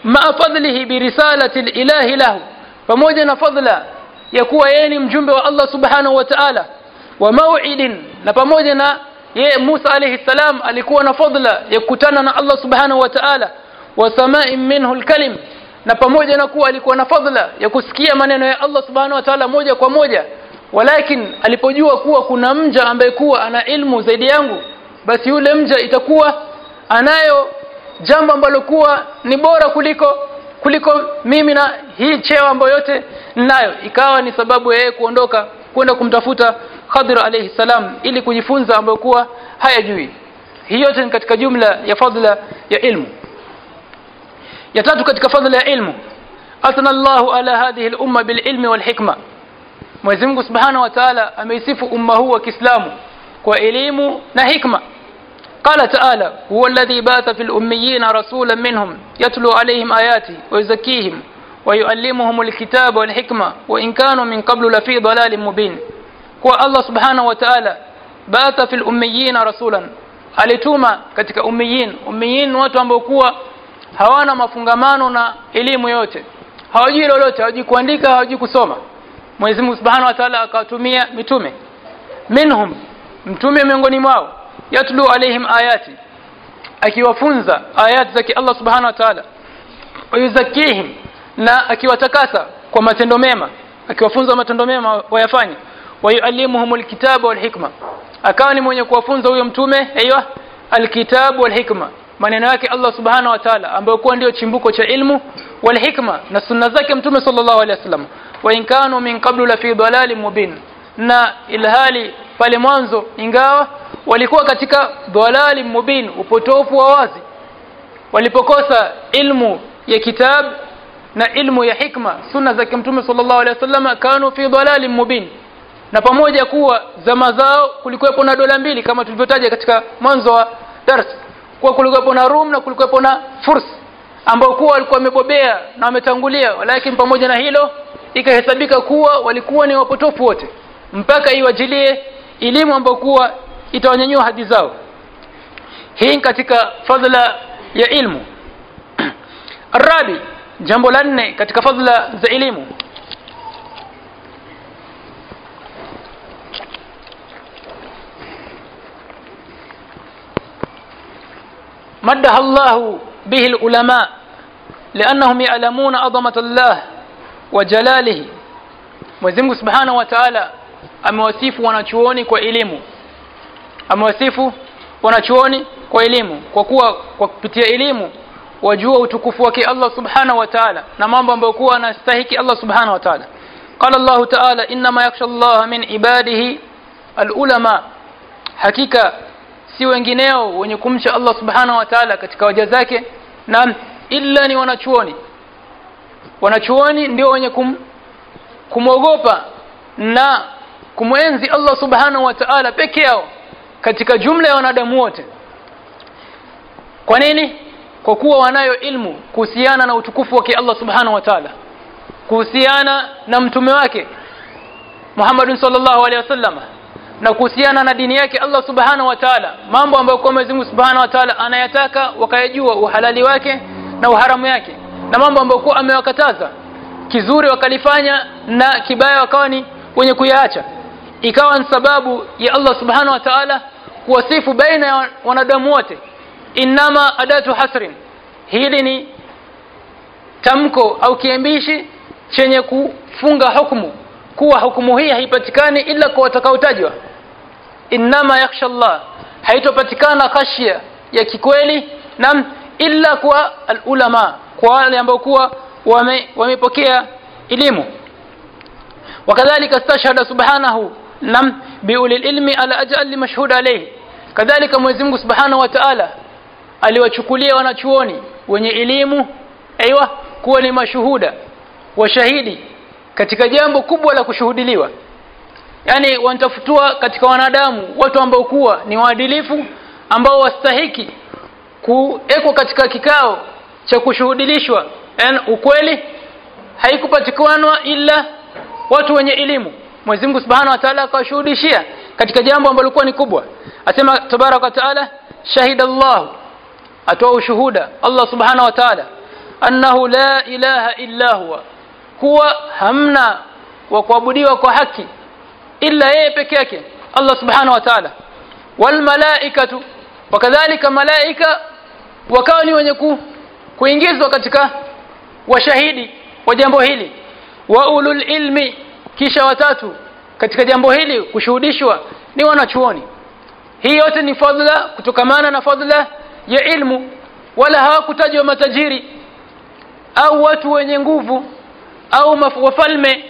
Ma fadlihi bi risalati ilahi lahu pamoja na fadla ya kuwa yeye ni mjumbe wa Allah subhanahu wa ta'ala wa mau'idin na pamoja na yeye Musa alayhi salam alikuwa na fadla ya kukutana na Allah subhanahu wa ta'ala wa sama'in minhu alkalim na pamoja na kuwa alikuwa na fadhila ya kusikia maneno ya Allah subhanahu wa ta'ala moja kwa moja walakin alipojua kuwa kuna mja ambaye kuwa ana ilmu zaidi yangu basi yule mja itakuwa anayo jambo ambalo kuwa ni bora kuliko kuliko mimi na hii cheo ambayo yote ninayo. Ikawa ni sababu ya yeye kuondoka kwenda kumtafuta Khadir alayhi salam ili kujifunza ambayo kuwa hayajui. Hiyo yote ni katika jumla ya fadhila ya ilmu يتلاتو كتك فضل علمه أثنى الله على هذه الأمة بالعلم والحكمة. مزمك سبحانه وتعالى أم يسف أمه وكسلامه؟ وإليمه نحكمة قال تعالى هو الذي بات في الأميين رسولا منهم يتلو عليهم آياته ويزكيهم ويؤلمهم الكتاب والحكمة وإن كانوا من قبل لفي ضلال مبين. هو الله سبحانه وتعالى بات في الأميين رسولا. alituma katika أميين؟ umiyin watu ambao hawana mafungamano na elimu yote. Hawajui lolote hawajui kuandika hawajui kusoma. Mwenyezi Mungu Subhanahu wa Ta'ala akawatumia mitume. Minhum mtume miongoni mwao yatlu alaihim ayati akiwafunza ayati zake Allah Subhanahu wa Ta'ala. Wayuzakihim na akiwatakasa kwa matendo mema akiwafunza matendo mema wayafanye. Wayuallimuhumul kitaba walhikma akawa ni mwenye kuwafunza huyo mtume aiywa alkitabu wal hikma maneno yake Allah subhanahu wa ta'ala ambayo kuwa ndio chimbuko cha ilmu wal hikma na sunna zake mtume sallallahu alaihi wasallam. Wa in kanu min qablu la fi dalalin mubin. Na ilhali pale mwanzo ingawa walikuwa katika dhalali mubin upotofu wa wazi walipokosa ilmu ya kitab na ilmu ya hikma sunna zake mtume sallallahu alaihi wasallam kanu fi dalalin mubin. Na pamoja kuwa zama zao kulikuwepo na dola mbili kama tulivyotaja katika mwanzo wa dars kuwa kulikuwepo na Rum na kulikuwepo na Furs ambao kuwa walikuwa wamebobea na wametangulia lakini pamoja na hilo ikahesabika kuwa walikuwa ni wapotofu wote mpaka iwajilie elimu ambayo kuwa itawanyanyua hadi zao. Hii katika fadhila ya ilmu. Arabi jambo la nne katika fadhila za elimu مدح الله به العلماء لأنهم يعلمون عظمة الله وجلاله Mwenyezi Mungu Subhanahu wa Ta'ala amewasifu wanachuoni kwa elimu amewasifu wanachuoni kwa elimu kwa kuwa kwa kupitia elimu wajua utukufu wake Allah Subhanahu wa Ta'ala na mambo ambayo kuwa anastahiki Allah Subhanahu wa Ta'ala qala Allah Ta'ala inma yakhsha Allah min ibadihi alulama hakika si wengineo wenye kumcha Allah Subhanahu wa Ta'ala katika waja zake na illa ni wanachuoni. Wanachuoni ndio wenye kum, kumwogopa na kumwenzi Allah Subhanahu wa Ta'ala peke yao katika jumla ya wanadamu wote. Kwa nini? Kwa kuwa wanayo ilmu kuhusiana na utukufu wake Allah Subhanahu wa Ta'ala kuhusiana na mtume wake Muhammad sallallahu alaihi wasallam na kuhusiana na dini yake Allah Subhanahu wa Ta'ala. Mambo ambayo kwa Mwenyezi Mungu Subhanahu wa Ta'ala anayataka wakayajua uhalali wake na uharamu yake. Na mambo ambayo kwa amewakataza kizuri wakalifanya na kibaya wakawa ni wenye kuyaacha. Ikawa ni sababu ya Allah Subhanahu wa Ta'ala kuwasifu baina ya wanadamu wote. Inama adatu hasrin hili ni tamko au kiambishi chenye kufunga hukumu kuwa hukumu hii haipatikani ila kwa watakaotajwa. Inama yakhsha Allah haitopatikana khashia ya kikweli nam illa kwa ulama kwa wale ambao kuwa wame, wamepokea elimu. Wakadhalika stashhada subhanahu nam biulil ilmi ala ajali mashhud alayhi. Kadhalika Mwenyezi Mungu Subhanahu wa Ta'ala aliwachukulia wanachuoni wenye elimu aiywa kuwa ni mashuhuda washahidi katika jambo kubwa la kushuhudiliwa yani wanatafutua katika wanadamu watu ambao kuwa ni waadilifu ambao wastahiki kuwekwa katika kikao cha kushuhudilishwa. Yani ukweli haikupatikanwa ila watu wenye elimu. Mwenyezi Mungu Subhanahu wa Ta'ala akawashuhudishia katika jambo ambalo lilikuwa ni kubwa. Asema tabarak wa Ta'ala shahida Allah atoa ushuhuda Allah Subhanahu wa Ta'ala annahu la ilaha illa huwa kuwa hamna wa kuabudiwa kwa haki illa yeye peke yake Allah Subhanahu wa Ta'ala. Wal malaikatu wakadhalika malaika wakawa ni wenye ku, kuingizwa katika washahidi wa jambo hili. Wa ulul ilmi kisha watatu katika jambo hili kushuhudishwa ni wanachuoni. Hii yote ni fadhila kutokamana na fadhila ya ilmu. Wala hawakutajwa matajiri au watu wenye nguvu au wafalme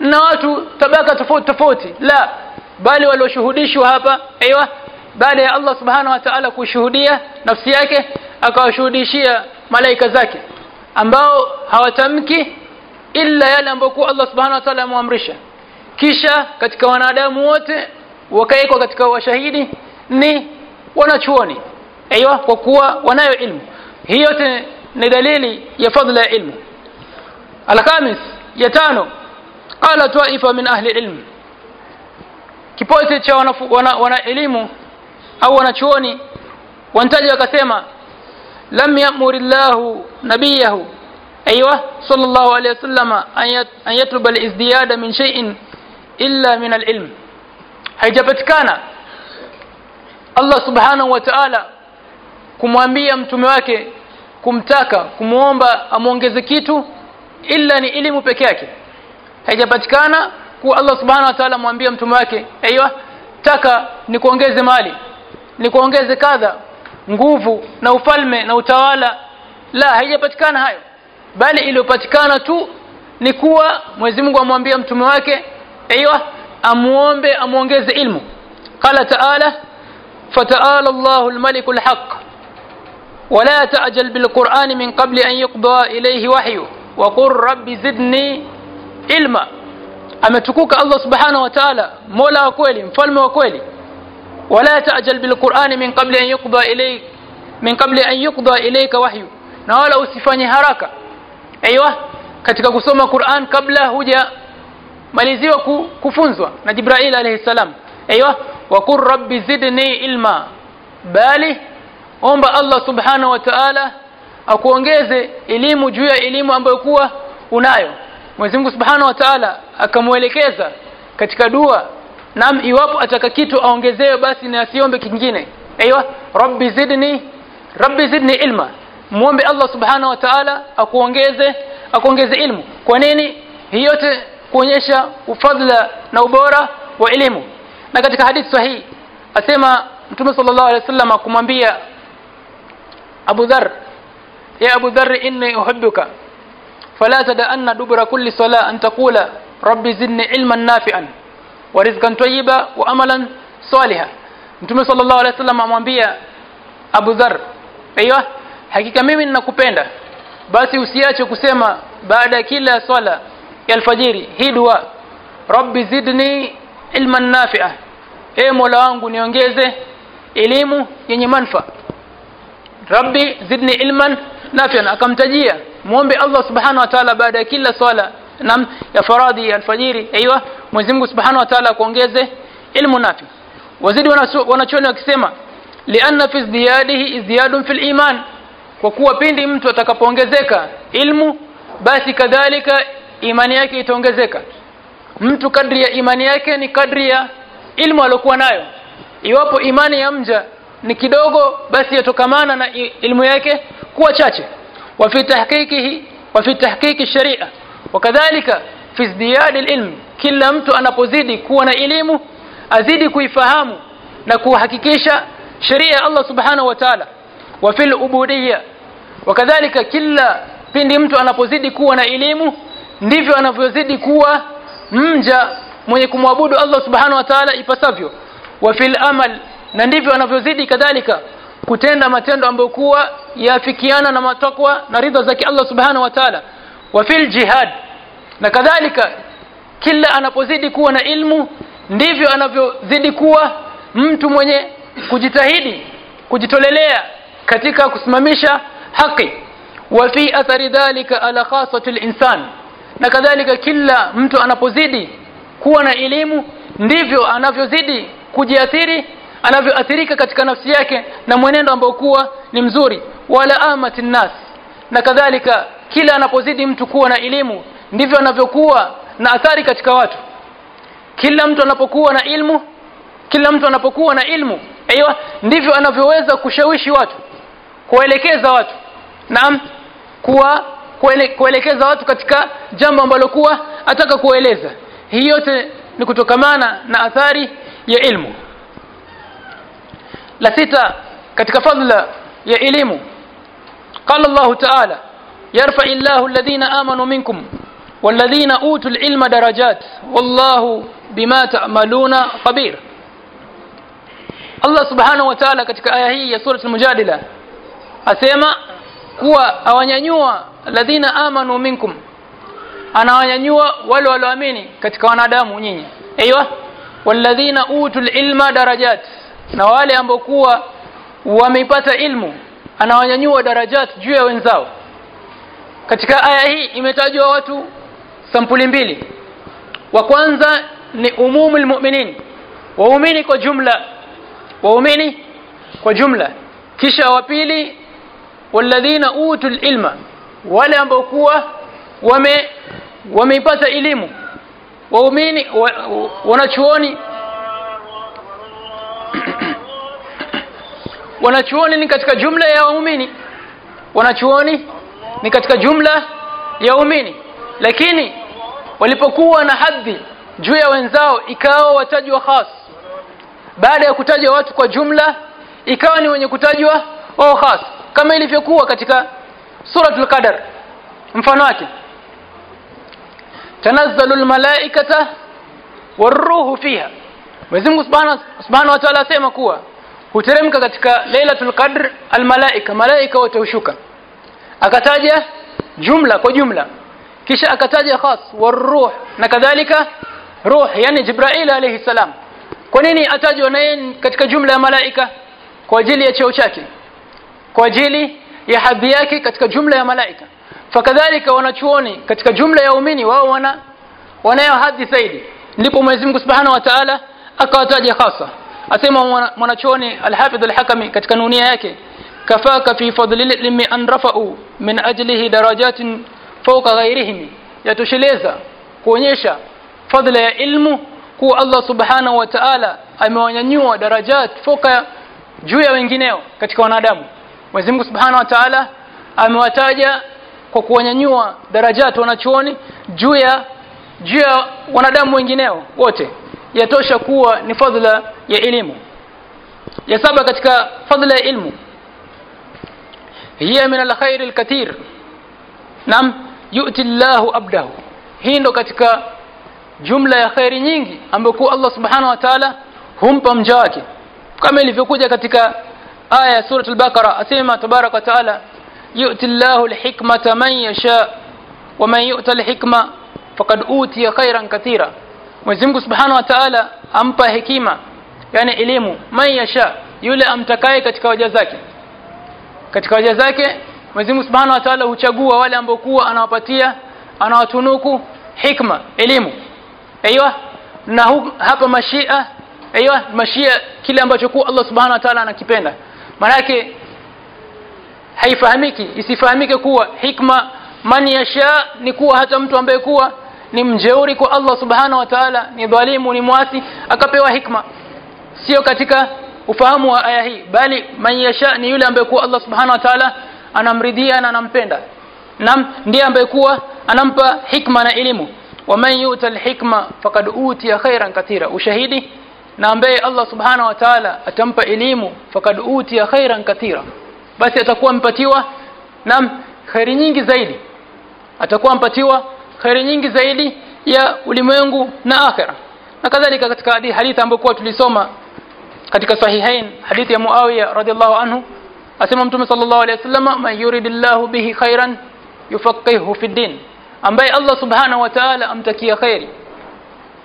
na watu tabaka tofauti tofauti. La bali walioshuhudishwa hapa aiywa baada ya Allah subhanahu wa ta'ala kushuhudia nafsi yake akawashuhudishia malaika zake ambao hawatamki illa yale ambayo Allah subhanahu wa ta'ala ameamrisha kisha katika wanadamu wote wakaekwa katika washahidi ni wanachuoni aiywa kwa kuwa wanayo ilmu. Hiyo ni dalili ya fadhila ya ilmu الخامس يتانو. قال طائفة من أهل العلم. كيبوزيتش وأنا, وأنا, وأنا علمو أو وأنا شوني وانتجي وكسيما لم يأمر الله نبيه أيوة صلى الله عليه وسلم أن يطلب الإزدياد من شيء إلا من العلم حيجبت كان الله سبحانه وتعالى كم متمواكي كم تاكا كم illa ni elimu peke yake haijapatikana kuwa Allah subhanahu wa ta'ala mwambia mtume wake aiywa taka nikuongeze mali nikuongeze kadha nguvu na ufalme na utawala la haijapatikana hayo bali iliyopatikana tu ni kuwa Mwenyezi Mungu amwambia mtume wake aiywa amuombe amuongeze ilmu qala ta'ala fata'ala Allahu al-maliku al-haq ولا تعجل بالقرآن من قبل أن يقضى إليه وحيه وقل ربي زدني علما امتكوك الله سبحانه وتعالى مولا وكولي مفلم وكولي ولا تعجل بالقران من قبل ان يقضى اليك من قبل ان يقضى اليك وحي نوالا اسفاني هراكا أيوه katika kusoma القرآن قبل huja maliziwa ku, kufunzwa na Jibril alayhi salam. Aywa wa qur rabbi zidni ilma. Bali omba Allah akuongeze elimu juu ya elimu ambayo kuwa unayo. Mwenyezi Mungu Subhanahu wa Ta'ala akamuelekeza katika dua nam iwapo ataka kitu aongezewe basi na asiombe kingine. Aiywa rabbi zidni rabbi zidni ilma. Muombe Allah Subhanahu wa Ta'ala akuongeze akuongeze ilmu. Kwa nini? Hii yote kuonyesha ufadhila na ubora wa elimu. Na katika hadithi sahihi asema Mtume sallallahu alaihi wasallam kumwambia Abu Dharr ya Abu Dharr inni uhibbuka. Fala tad'anna dubra kulli salah an taqula rabbi zidni ilman nafi'an wa rizqan tayyiba wa amalan salihan. Mtume sallallahu alaihi wasallam amwambia Abu Dharr aiyo hakika mimi ninakupenda. Basi usiache kusema baada ya kila swala ya alfajiri hii dua rabbi zidni ilman nafi'a e mola wangu niongeze elimu yenye manfa rabbi zidni ilman nafi'an akamtajia muombe Allah subhanahu wa ta'ala baada ya kila swala nam ya faradhi ya alfajiri. Aiywa Mwenyezi Mungu subhanahu wa ta'ala kuongeze ilmu nafi. Wazidi wanachoni wakisema lianna fi ziyadihi ziyadun fil iman. Kwa kuwa pindi mtu atakapoongezeka ilmu basi kadhalika imani yake itaongezeka. Mtu kadri ya imani yake ni kadri ya ilmu aliyokuwa nayo. Iwapo imani ya mja ni kidogo basi yatokamana na ilmu yake kuwa chache. Wa fi tahqiqihi wa fi tahqiqi sharia. Wakadhalika fi ziyadi alilm. Kila mtu anapozidi kuwa na elimu azidi kuifahamu na kuhakikisha sheria ya Allah subhanahu wa ta'ala. Wa fil ubudiyya. Wakadhalika kila pindi mtu anapozidi kuwa na elimu ndivyo anavyozidi kuwa mja mwenye kumwabudu Allah subhanahu wa ta'ala ipasavyo. Wa fil amal. Na ndivyo anavyozidi kadhalika kutenda matendo ambayo kuwa yafikiana na matakwa na ridha zake Allah subhanahu wa ta'ala. Wa fil jihad. Na kadhalika kila anapozidi kuwa na ilmu ndivyo anavyozidi kuwa mtu mwenye kujitahidi kujitolelea katika kusimamisha haki. Wa fi athari dhalika ala khasati al-insan. Na kadhalika kila mtu anapozidi kuwa na elimu ndivyo anavyozidi kujiathiri anavyoathirika katika nafsi yake na mwenendo ambao kuwa ni mzuri. Wala amati nas na kadhalika kila anapozidi mtu kuwa na elimu ndivyo anavyokuwa na athari katika watu. Kila mtu anapokuwa na ilmu kila mtu anapokuwa na ilmu aiwa ndivyo anavyoweza kushawishi watu kuwaelekeza watu. Naam kuwa kuele, kuelekeza watu katika jambo ambalo kuwa ataka kuwaeleza. Hii yote ni kutokamana na athari ya ilmu la sita katika fadla ya elimu. Qala Allah ta'ala yarfa'i Allahu alladhina amanu minkum walladhina utul ilma darajat wallahu bima ta'maluna khabir. Allah subhanahu wa ta'ala katika aya hii ya sura al-mujadila asema kuwa awanyanyua alladhina amanu minkum. Anawanyanyua wale walioamini katika wanadamu nyinyi. Aiywa walladhina utul ilma darajat na wale ambao kuwa wameipata ilmu anawanyanyua darajat juu ya wenzao. Katika aya hii imetajwa watu sampuli mbili. Wa kwanza ni umumul mu'minin. Waumini kwa jumla. Waumini kwa jumla. Kisha wa pili walladhina utul ilma. Wale ambao kuwa wame wameipata elimu. Waumini wa, wanachuoni wanachuoni ni katika jumla ya waumini. Wanachuoni ni katika jumla ya waumini. Lakini walipokuwa na hadhi juu ya wenzao ikawa watajwa khas. Baada ya kutajwa watu kwa jumla ikawa ni wenye kutajwa wao khas. Kama ilivyokuwa katika suratul qadar mfano wake. Tanazzalu malaikata waruhu fiha. Mwenyezi Mungu Subhanahu wa Ta'ala asema kuwa huteremka katika Lailatul Qadr almalaika. Malaika wote hushuka. Akataja jumla kwa jumla. Kisha akataja khas waruh na kadhalika ruh yani Jibril alayhi salam. Kwa nini atajwa naye katika jumla ya malaika? Kwa ajili ya cheo chake. Kwa ajili ya hadhi yake katika jumla ya malaika. Fakadhalika wanachuoni katika jumla ya umini wao wana wanayo hadhi zaidi. Ndipo Mwenyezi Mungu Subhanahu wa Ta'ala akawataja hasa asema mwanachuoni alhafidh alhakami katika nunia yake kafaka fi fadli ilmi an rafa'u min ajlihi darajatin fawqa ghayrihim. Yatosheleza kuonyesha fadla ya ilmu kuwa Allah Subhanahu wa Ta'ala amewanyanyua darajat foka juu ya wengineo katika wanadamu. Mwenyezi Mungu Subhanahu wa Ta'ala amewataja kwa kuwanyanyua darajat wanachuoni juu ya juu ya wanadamu wengineo wote yatosha kuwa ni fadhila ya elimu. Ya saba katika fadhila ya ilmu. Hiya min alkhair alkathir. Nam yu'ti Allahu abdahu. Hii ndo katika jumla ya khairi nyingi ambayo Allah subhanahu wa ta'ala humpa mja wake. Kama ilivyokuja katika aya ya suratul baqara asema tabarak wa ta'ala yu'ti Allahu alhikmata man yasha wa man yu'ta alhikma faqad utiya khairan katira Mwenyezi Mungu Subhanahu wa Ta'ala ampa hekima yani elimu man yasha yule amtakaye katika waja zake. Katika waja zake Mwenyezi Mungu Subhanahu wa Ta'ala huchagua wale ambao kuwa anawapatia anawatunuku hikma elimu. Aiywa na hu, hapa mashia aiywa mashia kile ambacho kuwa Allah Subhanahu wa Ta'ala anakipenda. Manake haifahamiki isifahamike kuwa hikma man yasha ni kuwa hata mtu ambaye kuwa ni mjeuri kwa Allah subhanahu wa ta'ala ni dhalimu ni mwasi akapewa hikma. Sio katika ufahamu wa aya hii bali man yasha ni yule ambaye kuwa Allah subhanahu wa ta'ala anamridhia na anampenda. Nam ndiye ambaye kuwa anampa hikma na elimu. Waman yuta alhikma faqad utiya khairan katira ushahidi na ambaye Allah subhanahu wa ta'ala atampa elimu faqad utiya khairan katira basi atakuwa mpatiwa nam khairi nyingi zaidi. Atakuwa mpatiwa khairi nyingi zaidi ya ulimwengu na akhira na kadhalika katika hadithi ambayo kwa tulisoma katika sahihain hadithi ya Muawiya radhiallahu anhu asema mtume sallallahu alayhi wasallam man yuridillahu bihi khairan yufaqihu fi din. Ambaye Allah subhanahu wa ta'ala amtakia khairi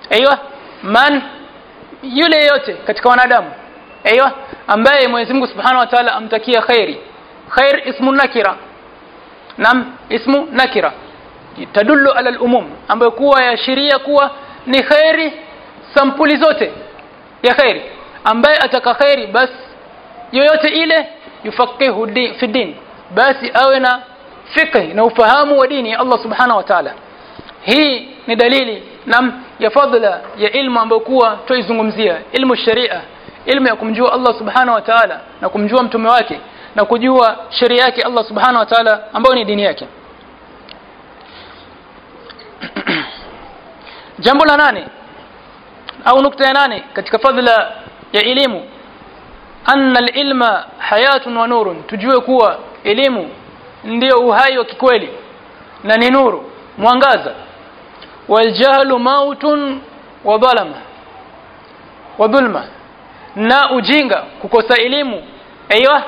aiywa man yule yote katika wanadamu aiywa ambaye Mwenyezi Mungu subhanahu wa ta'ala amtakia khairi khair ismu nakira. Nam ismu nakira tadullu ala al-umum ambayo kuwa yaashiria kuwa ni khairi sampuli zote ya khairi. Ambaye ataka khairi basi yoyote ile yufaqihu fi din. Basi awe na fiqh na ufahamu wa dini ya Allah subhanahu wa ta'ala. Hii ni dalili nam ya fadla ya ilmu ambayo kuwa tuizungumzia. Ilmu sharia ilmu ya kumjua Allah subhanahu wa ta'ala na kumjua mtume wake na kujua sheria yake Allah subhanahu wa ta'ala ambayo ni dini yake jambo la nane au nukta ya nane katika fadhila ya elimu anna alilma hayatun wa nurun tujue kuwa elimu ndio uhai wa kikweli na ni nuru mwangaza. Waljahlu mautun wa dhalama wa dhulma na ujinga kukosa elimu aiywa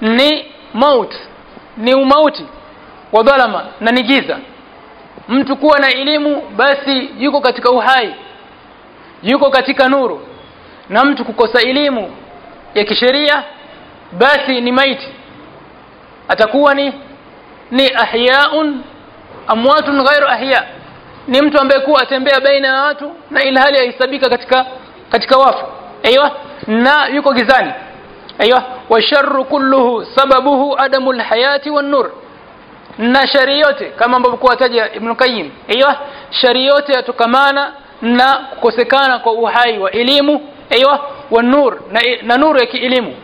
ni maut ni umauti wa dhalama na ni giza mtu kuwa na elimu basi yuko katika uhai yuko katika nuru. Na mtu kukosa elimu ya kisheria basi ni maiti. Atakuwa ni ni ahyaun amwatun ghairu ahya. Ni mtu ambaye kuwa atembea baina ya watu na ilhali yahesabika katika katika wafu. Aiywa na yuko gizani. Aiywa wa sharru kulluhu sababuhu adamul hayati wan nur na shari yote kama ambavyo wataja Ibn Qayyim. Aiywa shari yote yatokamana na kukosekana kwa uhai wa elimu aiywa wa nur na, na nuru ya kielimu.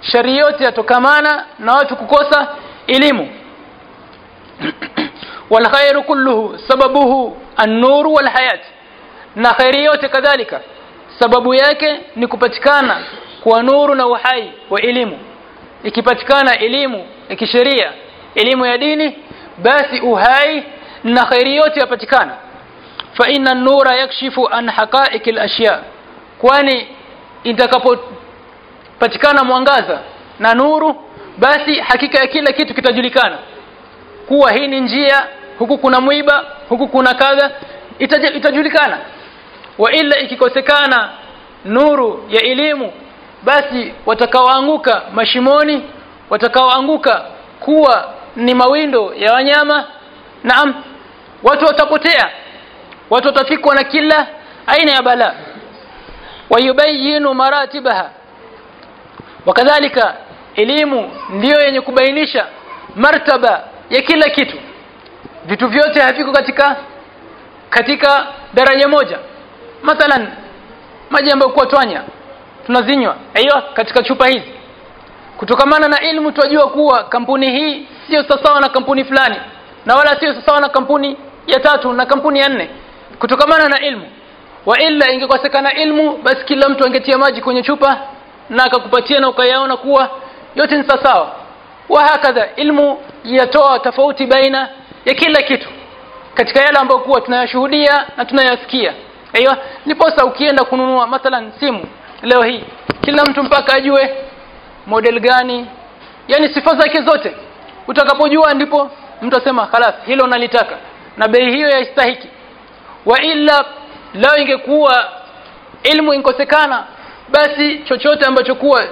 Shari yote yatokamana na watu kukosa elimu. Wal khairu kulluhu sababuhu an-nur wal hayat. Na khairi yote kadhalika sababu yake ni kupatikana kwa nuru na uhai wa elimu. Ikipatikana elimu ya kisheria elimu ya dini basi uhai na khairi yote yapatikana. Fa inna nura yakshifu an haqa'iq al-ashya kwani itakapopatikana mwangaza na nuru basi hakika ya kila kitu kitajulikana. Kuwa hii ni njia huku kuna mwiba huku kuna kadha itajulikana. Wa ila ikikosekana nuru ya elimu basi watakaoanguka mashimoni watakaoanguka kuwa ni mawindo ya wanyama naam watu watapotea watu watafikwa na kila aina ya balaa. Wayubayinu maratibaha wakadhalika elimu ndiyo yenye kubainisha martaba ya kila kitu. Vitu vyote haviko katika katika daraja moja. Mathalan maji ambayo kwa twanya tunazinywa. Aiyo katika chupa hizi kutokamana na ilmu twajua kuwa kampuni hii sio sawa na kampuni fulani na wala sio sawa na kampuni ya tatu na kampuni ya nne. Kutokamana na ilmu wa illa ingekosekana ilmu basi kila mtu angetia maji kwenye chupa na akakupatia na ukayaona kuwa yote ni sawa wa hakadha ilmu yatoa tofauti baina ya kila kitu katika yale ambayo kuwa tunayashuhudia na tunayasikia. Aiyo niposa ukienda kununua mathalan simu leo hii kila mtu mpaka ajue model gani? Yani sifa zake zote. Utakapojua ndipo mtu asema khalas hilo nalitaka. Na bei hiyo yaistahiki wa illa lao ingekuwa ilmu inkosekana basi chochote ambacho kuwa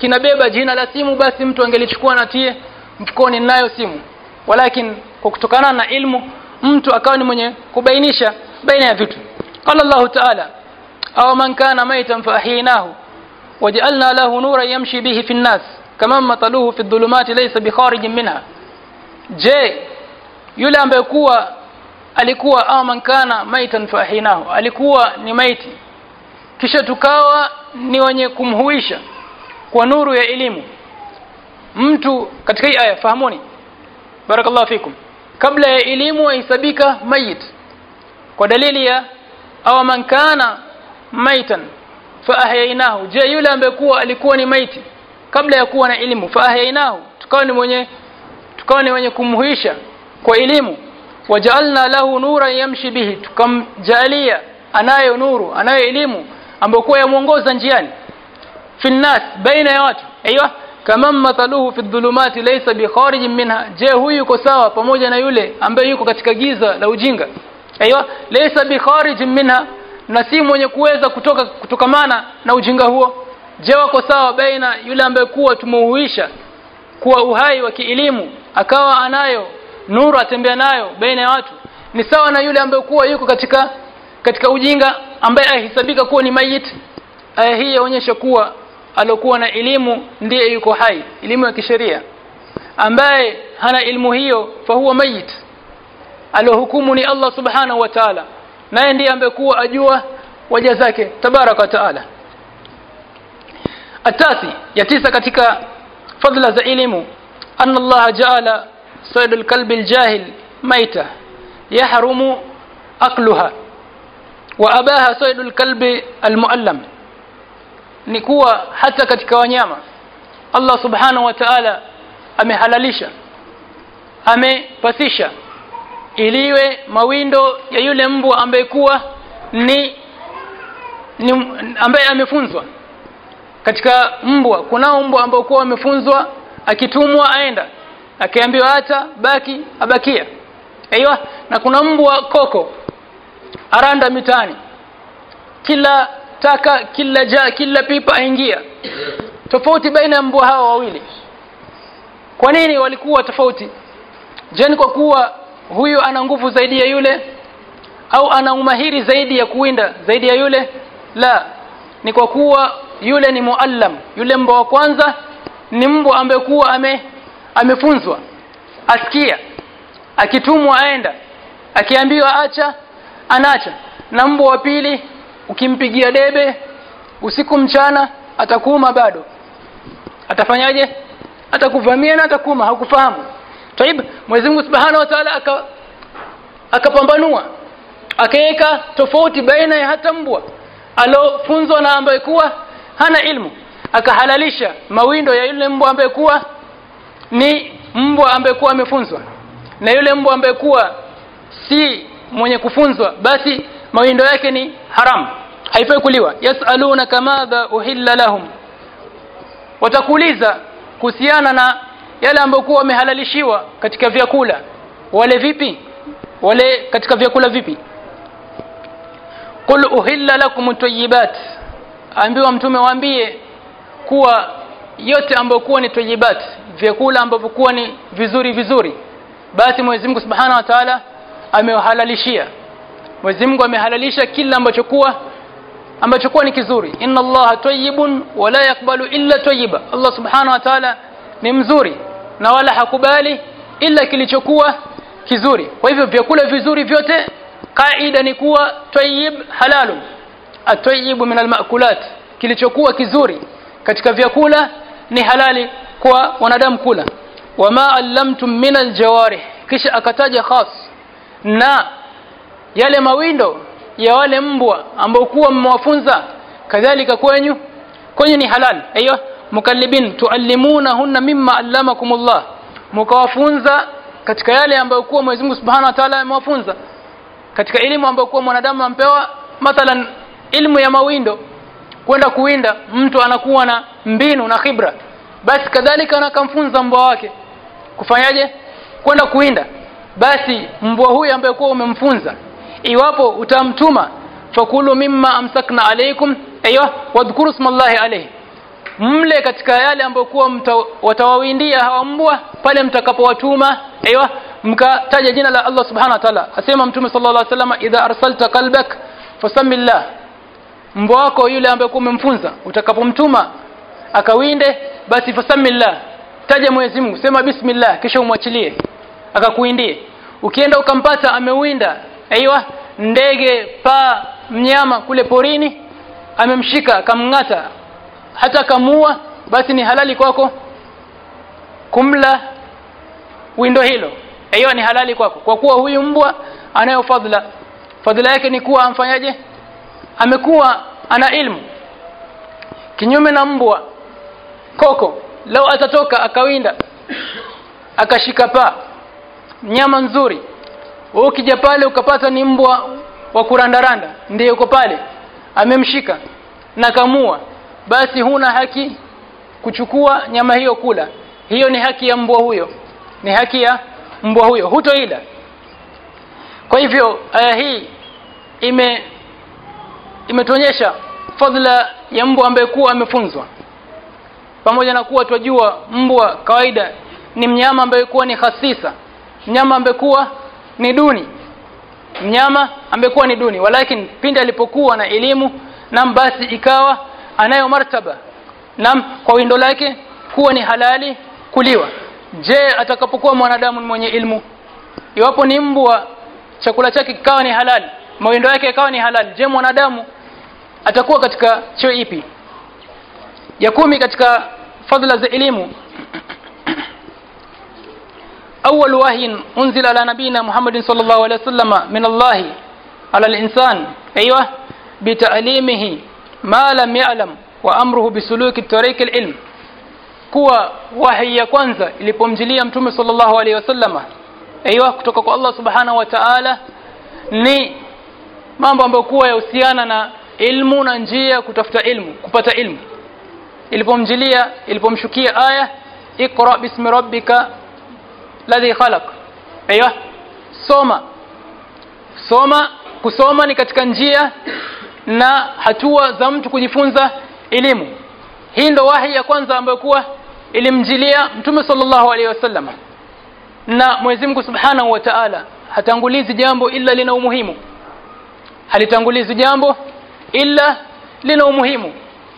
kinabeba jina la simu basi mtu angelichukua na tie mfukoni nayo simu. Walakin kwa kutokana na ilmu mtu akawa ni mwenye kubainisha baina ya vitu. Qala Allah ta'ala aw man kana maytan fa ahyaynahu له nuran yamshi bihi fi an-nas kama mataluhu fi adh-dhulumati laysa bikharijin minha je yule ambaye kuwa alikuwa aw man kana maitan fa ahyaynahu alikuwa ni maiti. Kisha tukawa ni wenye kumhuisha kwa nuru ya elimu. Mtu katika hii aya fahamuni? Barakallahu fikum. Kabla ya elimu ahesabika mayit. Kwa dalili ya aw man kana maitan fa ahyaynahu je yule ambekuwa alikuwa ni maiti kabla ya kuwa na elimu fa ahyaynahu tukawa ni mwenye tukawa ni wenye kumhuisha kwa elimu wajaalna lahu nura yamshi bihi. Tukamjalia anayo nuru anayo elimu ambayo kuwa yamuongoza njiani. Fi nnas baina ya watu. Aiywa kama mathaluhu fi dhulumati laysa bi kharijin minha. Je huyu yuko sawa pamoja na yule ambaye yuko katika giza la ujinga? Aiywa laysa bi kharijin minha na si mwenye kuweza kutoka kutokamana na ujinga huo. Je wako sawa baina yule ambaye kuwa tumeuhuisha kuwa uhai wa kielimu akawa anayo nuru atembea nayo baina ya watu? Ni sawa na yule ambaye kuwa yuko katika katika ujinga ambaye ahesabika kuwa ni mayit? Aya hii yaonyesha kuwa alokuwa na elimu ndiye yuko hai elimu ya kisheria. Ambaye hana ilmu hiyo fa huwa mayit. Alohukumu ni Allah subhanahu wa ta'ala naye ndiye ambaye kuwa ajua waja zake tabaraka wa ta'ala atasi ya tisa katika fadla za elimu anna Allah ja'ala saydul kalbi aljahil maita yahrumu akluha wa abaha saydul kalbi almuallam ni kuwa hata katika wanyama Allah subhanahu wa ta'ala amehalalisha amepasisha iliwe mawindo ya yule mbwa ambaye kuwa ni, ni ambaye amefunzwa. Katika mbwa kunao mbwa ambao kuwa wamefunzwa akitumwa aenda akiambiwa hata baki abakia. Aiywa na kuna mbwa koko aranda mitani kila taka kila ja kila pipa aingia. Tofauti baina ya mbwa hao wawili. Kwa nini walikuwa tofauti? Je kwa kuwa huyu ana nguvu zaidi ya yule? Au ana umahiri zaidi ya kuwinda zaidi ya yule? La ni kwa kuwa yule ni muallam. Yule mbwa wa kwanza ni mbwa ambaye kuwa ame amefunzwa asikia akitumwa aenda akiambiwa acha anacha na mbwa wa pili ukimpigia debe usiku mchana atakuma bado. Atafanyaje? Atakuvamia na atakuma hakufahamu taib Mwenyezi Mungu Subhanahu wa Ta'ala aka akapambanua akaweka tofauti baina ya hata mbwa alofunzwa na ambaye kuwa hana ilmu akahalalisha mawindo ya yule mbwa ambaye kuwa ni mbwa ambaye kuwa amefunzwa na yule mbwa ambaye kuwa si mwenye kufunzwa basi mawindo yake ni haram haifai kuliwa. Yasaluna kamadha uhilla lahum watakuuliza kuhusiana na yale ambayo wamehalalishiwa katika vyakula. Wale vipi? Wale katika vyakula vipi? Qul uhilla lakum tayyibat ambiwa mtume waambie kuwa yote ambayo kuwa ni tayyibat vyakula ambavyo kuwa ni vizuri vizuri basi Mwenyezi Mungu Subhanahu wa Ta'ala amewahalalishia. Mwenyezi Mungu amehalalisha kila ambacho kuwa ambacho kuwa ni kizuri. Inna Allah tayyibun wa la yaqbalu illa tayyiba. Allah Subhanahu wa Ta'ala ni mzuri na wala hakubali ila kilichokuwa kizuri. Kwa hivyo vyakula vizuri vyote kaida ni kuwa tayyib halalun atayyib min almakulat. Kilichokuwa kizuri katika vyakula ni halali kwa wanadamu kula. Wama allamtum min aljawarih kisha akataja khas na yale mawindo ya wale mbwa ambao kuwa mmewafunza kadhalika kwenyu kwenyu ni halal aiyo mukallibin tuallimunahunna mimma allamakumullah. Mkawafunza katika yale ambayo kuwa Mwenyezi Mungu Subhanahu wa Ta'ala amewafunza. Katika elimu ambayo kuwa mwanadamu ampewa mathalan ilmu ya mawindo kwenda kuwinda mtu anakuwa na mbinu na khibra. Basi kadhalika anakamfunza mbwa wake. Kufanyaje? Kwenda kuwinda. Basi mbwa huyu ambaye kuwa umemfunza iwapo utamtuma fakulu mimma amsakna alaykum aywa wadhkuru smallahi alayhi mle katika yale ambayo kuwa watawawindia hawa mbwa pale mtakapowatuma. Aiywa mkataja jina la Allah subhanahu wa ta'ala. Asema mtume sallallahu alaihi wasallam idha arsalta qalbak fasamillah mbwa wako yule ambaye umemfunza utakapomtuma akawinde basi fasamillah taja Mwenyezi Mungu sema bismillah kisha umwachilie akakuindie ukienda ukampata amewinda aiywa ndege paa mnyama kule porini amemshika akamng'ata hata kamua basi ni halali kwako kumla windo hilo. Hiyo ni halali kwako. Kwa kuwa huyu mbwa anayo fadhila. Fadhila yake ni kuwa amfanyaje? Amekuwa ana ilmu. Kinyume na mbwa koko lao atatoka akawinda akashika paa nyama nzuri wewe ukija pale ukapata ni mbwa wa kurandaranda ndiye uko pale amemshika na kamua basi huna haki kuchukua nyama hiyo kula. Hiyo ni haki ya mbwa huyo. Ni haki ya mbwa huyo. Hutoila. Kwa hivyo aya hii ime imetuonyesha fadhila ya mbwa ambaye kuwa amefunzwa. Pamoja na kuwa twajua mbwa kawaida ni mnyama ambaye kuwa ni hasisa. Mnyama ambaye kuwa ni duni. Mnyama ambaye kuwa ni duni. Walakin pindi alipokuwa na elimu na basi ikawa anayo martaba nam kwa windo lake kuwa ni halali kuliwa je atakapokuwa mwanadamu mwenye ilmu iwapo ni mbwa chakula chake kikawa ni halali mawindo yake ikawa ni halali je mwanadamu atakuwa katika cheo ipi ya kumi katika fadhila za elimu أول وحي أنزل على نبينا محمد صلى الله عليه وسلم من الله على الإنسان أيوة بتعليمه ما لم يعلم وأمره بسلوك طريق العلم kuwa wahi ya kwanza ilipomjilia mtume sallallahu alaihi wasallama aiywa kutoka kwa Allah subhanahu wa ta'ala ni mambo ambayo kuwa yahusiana na ilmu na njia kutafuta ilmu kupata ilmu ilipomjilia ilipomshukia aya iqra bismi rabbika ladhi khalaq aiywa soma soma kusoma ni katika njia na hatua za mtu kujifunza elimu. Hii ndo wahi ya kwanza ambayo kuwa ilimjilia mtume sallallahu alaihi wasallam. Na Mwenyezi Mungu Subhanahu wa Ta'ala hatangulizi jambo ila lina umuhimu. Halitangulizi jambo ila lina umuhimu.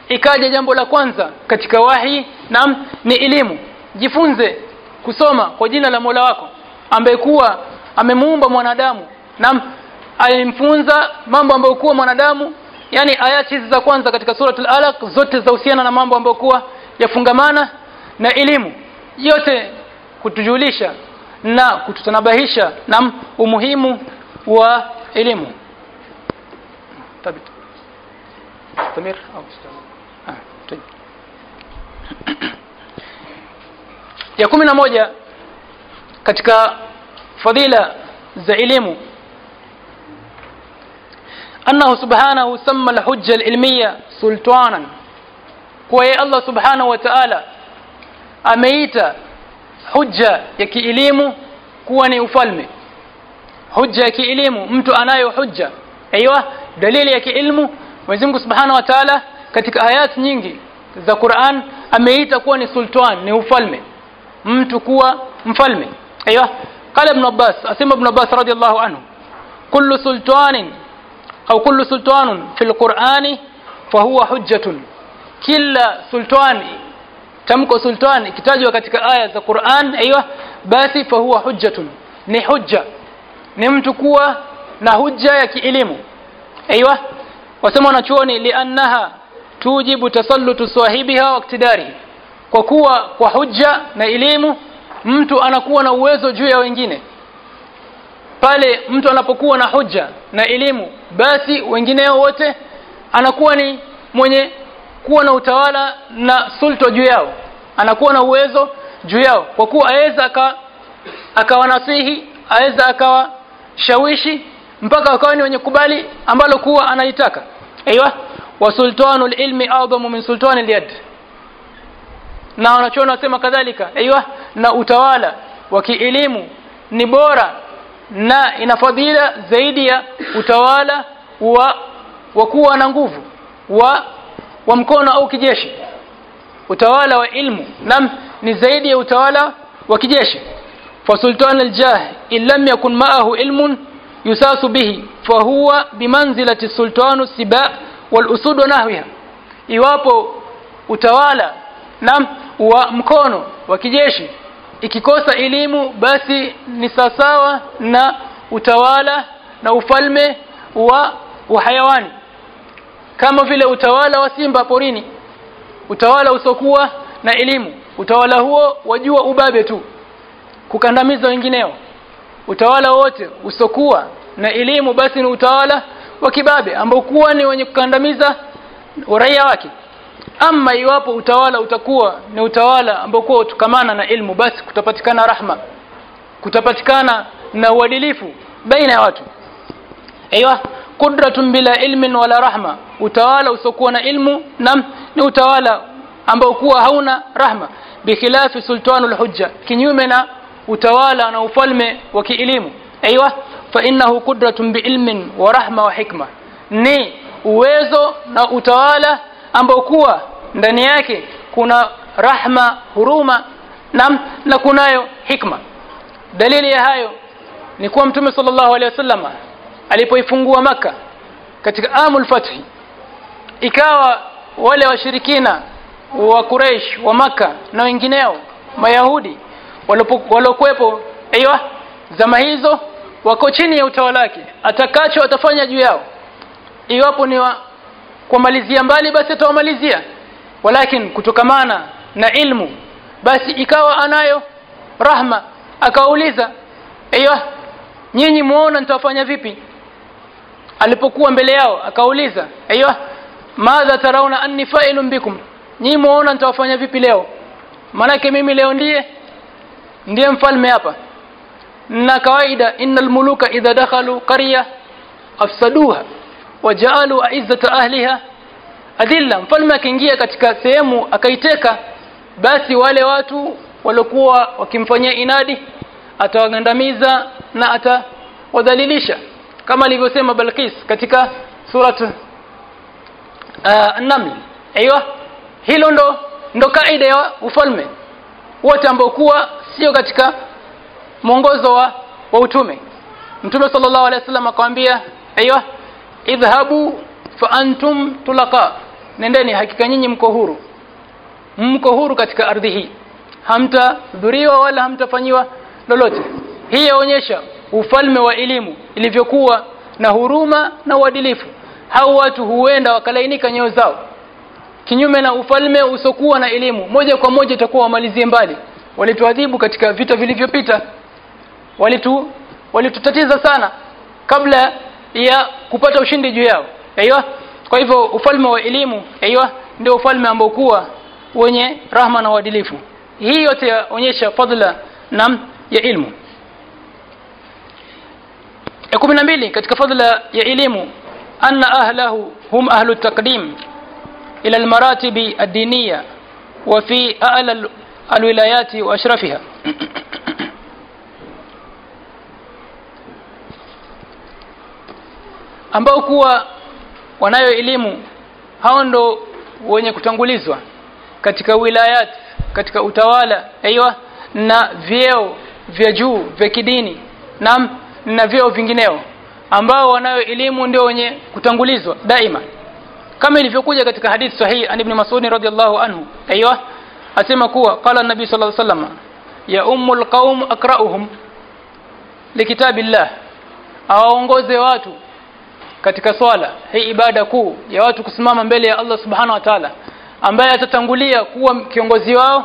Ikaja jambo la kwanza katika wahi na ni elimu. Jifunze kusoma kwa jina la Mola wako ambaye kuwa amemuumba mwanadamu na alimfunza mambo ambayo kuwa mwanadamu yani ayati hizi za kwanza katika suratul alaq zote zahusiana na mambo ambayo kuwa yafungamana na elimu. Yote kutujulisha na kututanabahisha na umuhimu wa elimu. Tabit tamir? Ah, ya kumi na moja katika fadhila za elimu. أنه سبحانه سمى الحجة العلمية سلطانا. كوي الله سبحانه وتعالى أميت حجة يكي إليمو كواني أفلمي. حجة يكي إليمو متو أناي حجة. أيوة دليل يكي إلمو وزنك سبحانه وتعالى كتك آيات نينجي. ذا قرآن أميت كواني سلطان ني أفلمي متو كوا أفلمي أيوة قال ابن عباس أسمى ابن عباس رضي الله عنه كل سلطان au kullu sultanun fil Qur'ani fahuwa hujjatun. Kila sultani tamko sultani ikitajwa katika aya za Qur'an aiwa basi fahuwa hujjatun. Ni hujja. Ni mtu kuwa na hujja ya kielimu. Aiwa wasema wanachuoni liannaha tujibu tasallutu sahibiha wa iktidari kwa kuwa kwa hujja na elimu mtu anakuwa na uwezo juu ya wengine pale mtu anapokuwa na hoja na elimu basi wengineo wote anakuwa ni mwenye kuwa na utawala na sulto juu yao anakuwa na uwezo juu yao. Kwa kuwa aweza akawa akawanasihi aweza akawashawishi mpaka wakawa ni wenye kubali ambalo kuwa analitaka aiywa wa sultanul ilmi adhamu min sultani yad. Na wanachoona wasema kadhalika. Aiywa na utawala wa kielimu ni bora na ina fadhila zaidi ya utawala wa wa kuwa na nguvu wa wa mkono au kijeshi. Utawala wa ilmu nam ni zaidi ya utawala wa kijeshi. Fasultan aljah in lam yakun ma'ahu ilmun yusasu bihi fahuwa bimanzilati sultanu siba wal usud wa nahwiha. Iwapo utawala nam wa mkono wa kijeshi ikikosa elimu basi ni sawasawa na utawala na ufalme wa uhayawani kama vile utawala wa simba porini utawala usokuwa na elimu. Utawala huo wajua ubabe tu kukandamiza wengineo. Utawala wote usokuwa na elimu basi ni utawala wa kibabe ambao kuwa ni wenye kukandamiza raia wake ama iwapo utawala utakuwa ni utawala ambao kwa utukamana na ilmu basi kutapatikana rahma kutapatikana na uadilifu baina ya watu. Aiywa qudratun bila ilmin wala rahma. Utawala usokuwa na ilmu nam ni utawala ambao kuwa hauna rahma. Bikhilafi sultanul hujja kinyume na utawala na ufalme wa kielimu. Aiywa fa innahu qudratun biilmin wa rahma wa hikma. Ni uwezo na utawala ambao kuwa ndani yake kuna rahma huruma na, na kunayo hikma. Dalili ya hayo ni kuwa mtume sallallahu alaihi wasallam alipoifungua maka katika amul fathi ikawa wale washirikina wa Quraysh wa maka na wengineo mayahudi waliokuwepo aiywa zama hizo wako chini ya utawala wake. Atakacho atafanya juu yao iwapo ni wa kumalizia mbali basi atawamalizia. Walakin kutokamana na ilmu basi ikawa anayo rahma. Akauliza aiyo nyinyi muona nitawafanya vipi? Alipokuwa mbele yao akauliza aiyo madha tarauna anni fa'ilun bikum? Nyinyi muona nitawafanya vipi leo? Manake mimi leo ndiye ndiye mfalme hapa. Na kawaida innal muluka idha dakhalu qarya afsaduha wajaalu aizzata ahliha adilla mfalme akiingia katika sehemu akaiteka basi wale watu waliokuwa wakimfanyia inadi atawagandamiza na atawadhalilisha. Kama alivyosema Balqis katika surat uh, An-Naml. Aiyo hilo ndo ndo kaida ya ufalme. Wote ambao kuwa sio katika mwongozo wa, wa utume. Mtume sallallahu alaihi wasallam akamwambia aiywa idhhabu fa antum tulaqa. Nendeni hakika nyinyi mko huru. Mko huru katika ardhi hii. Hamtadhuriwa wala hamtafanyiwa lolote. Hii yaonyesha ufalme wa elimu ilivyokuwa na huruma na uadilifu. Hao watu huenda wakalainika nyoyo zao. Kinyume na ufalme usokuwa na elimu moja kwa moja itakuwa wamalizie mbali. Walituadhibu katika vita vilivyopita. Walitu walitutatiza sana. Kabla ya kupata ushindi juu yao. Aiywa? Kwa hivyo ufalme wa elimu aiywa ndio ufalme ambao kuwa wenye rahma na uadilifu. Hii yote yaonyesha fadla na ya ilmu. Ya kumi na mbili katika fadla ya elimu anna ahlahu hum ahlu taqdim ila almaratibi ad-diniyya wa fi a'la alwilayati wa ashrafiha ambao kuwa wanayo elimu hao ndo wenye kutangulizwa katika wilayat katika utawala aiywa na vyeo vya juu vya kidini na na vyeo vingineo ambao wanayo elimu ndio wenye kutangulizwa daima. Kama ilivyokuja katika hadithi sahihi an ibn Mas'ud radhiyallahu anhu aiywa asema kuwa qala an-nabi sallallahu alayhi wasallam ya ummul qaum akra'uhum likitabillah awaongoze watu katika swala hii ibada kuu ya watu kusimama mbele ya Allah subhana wa ta'ala ambaye atatangulia kuwa kiongozi wao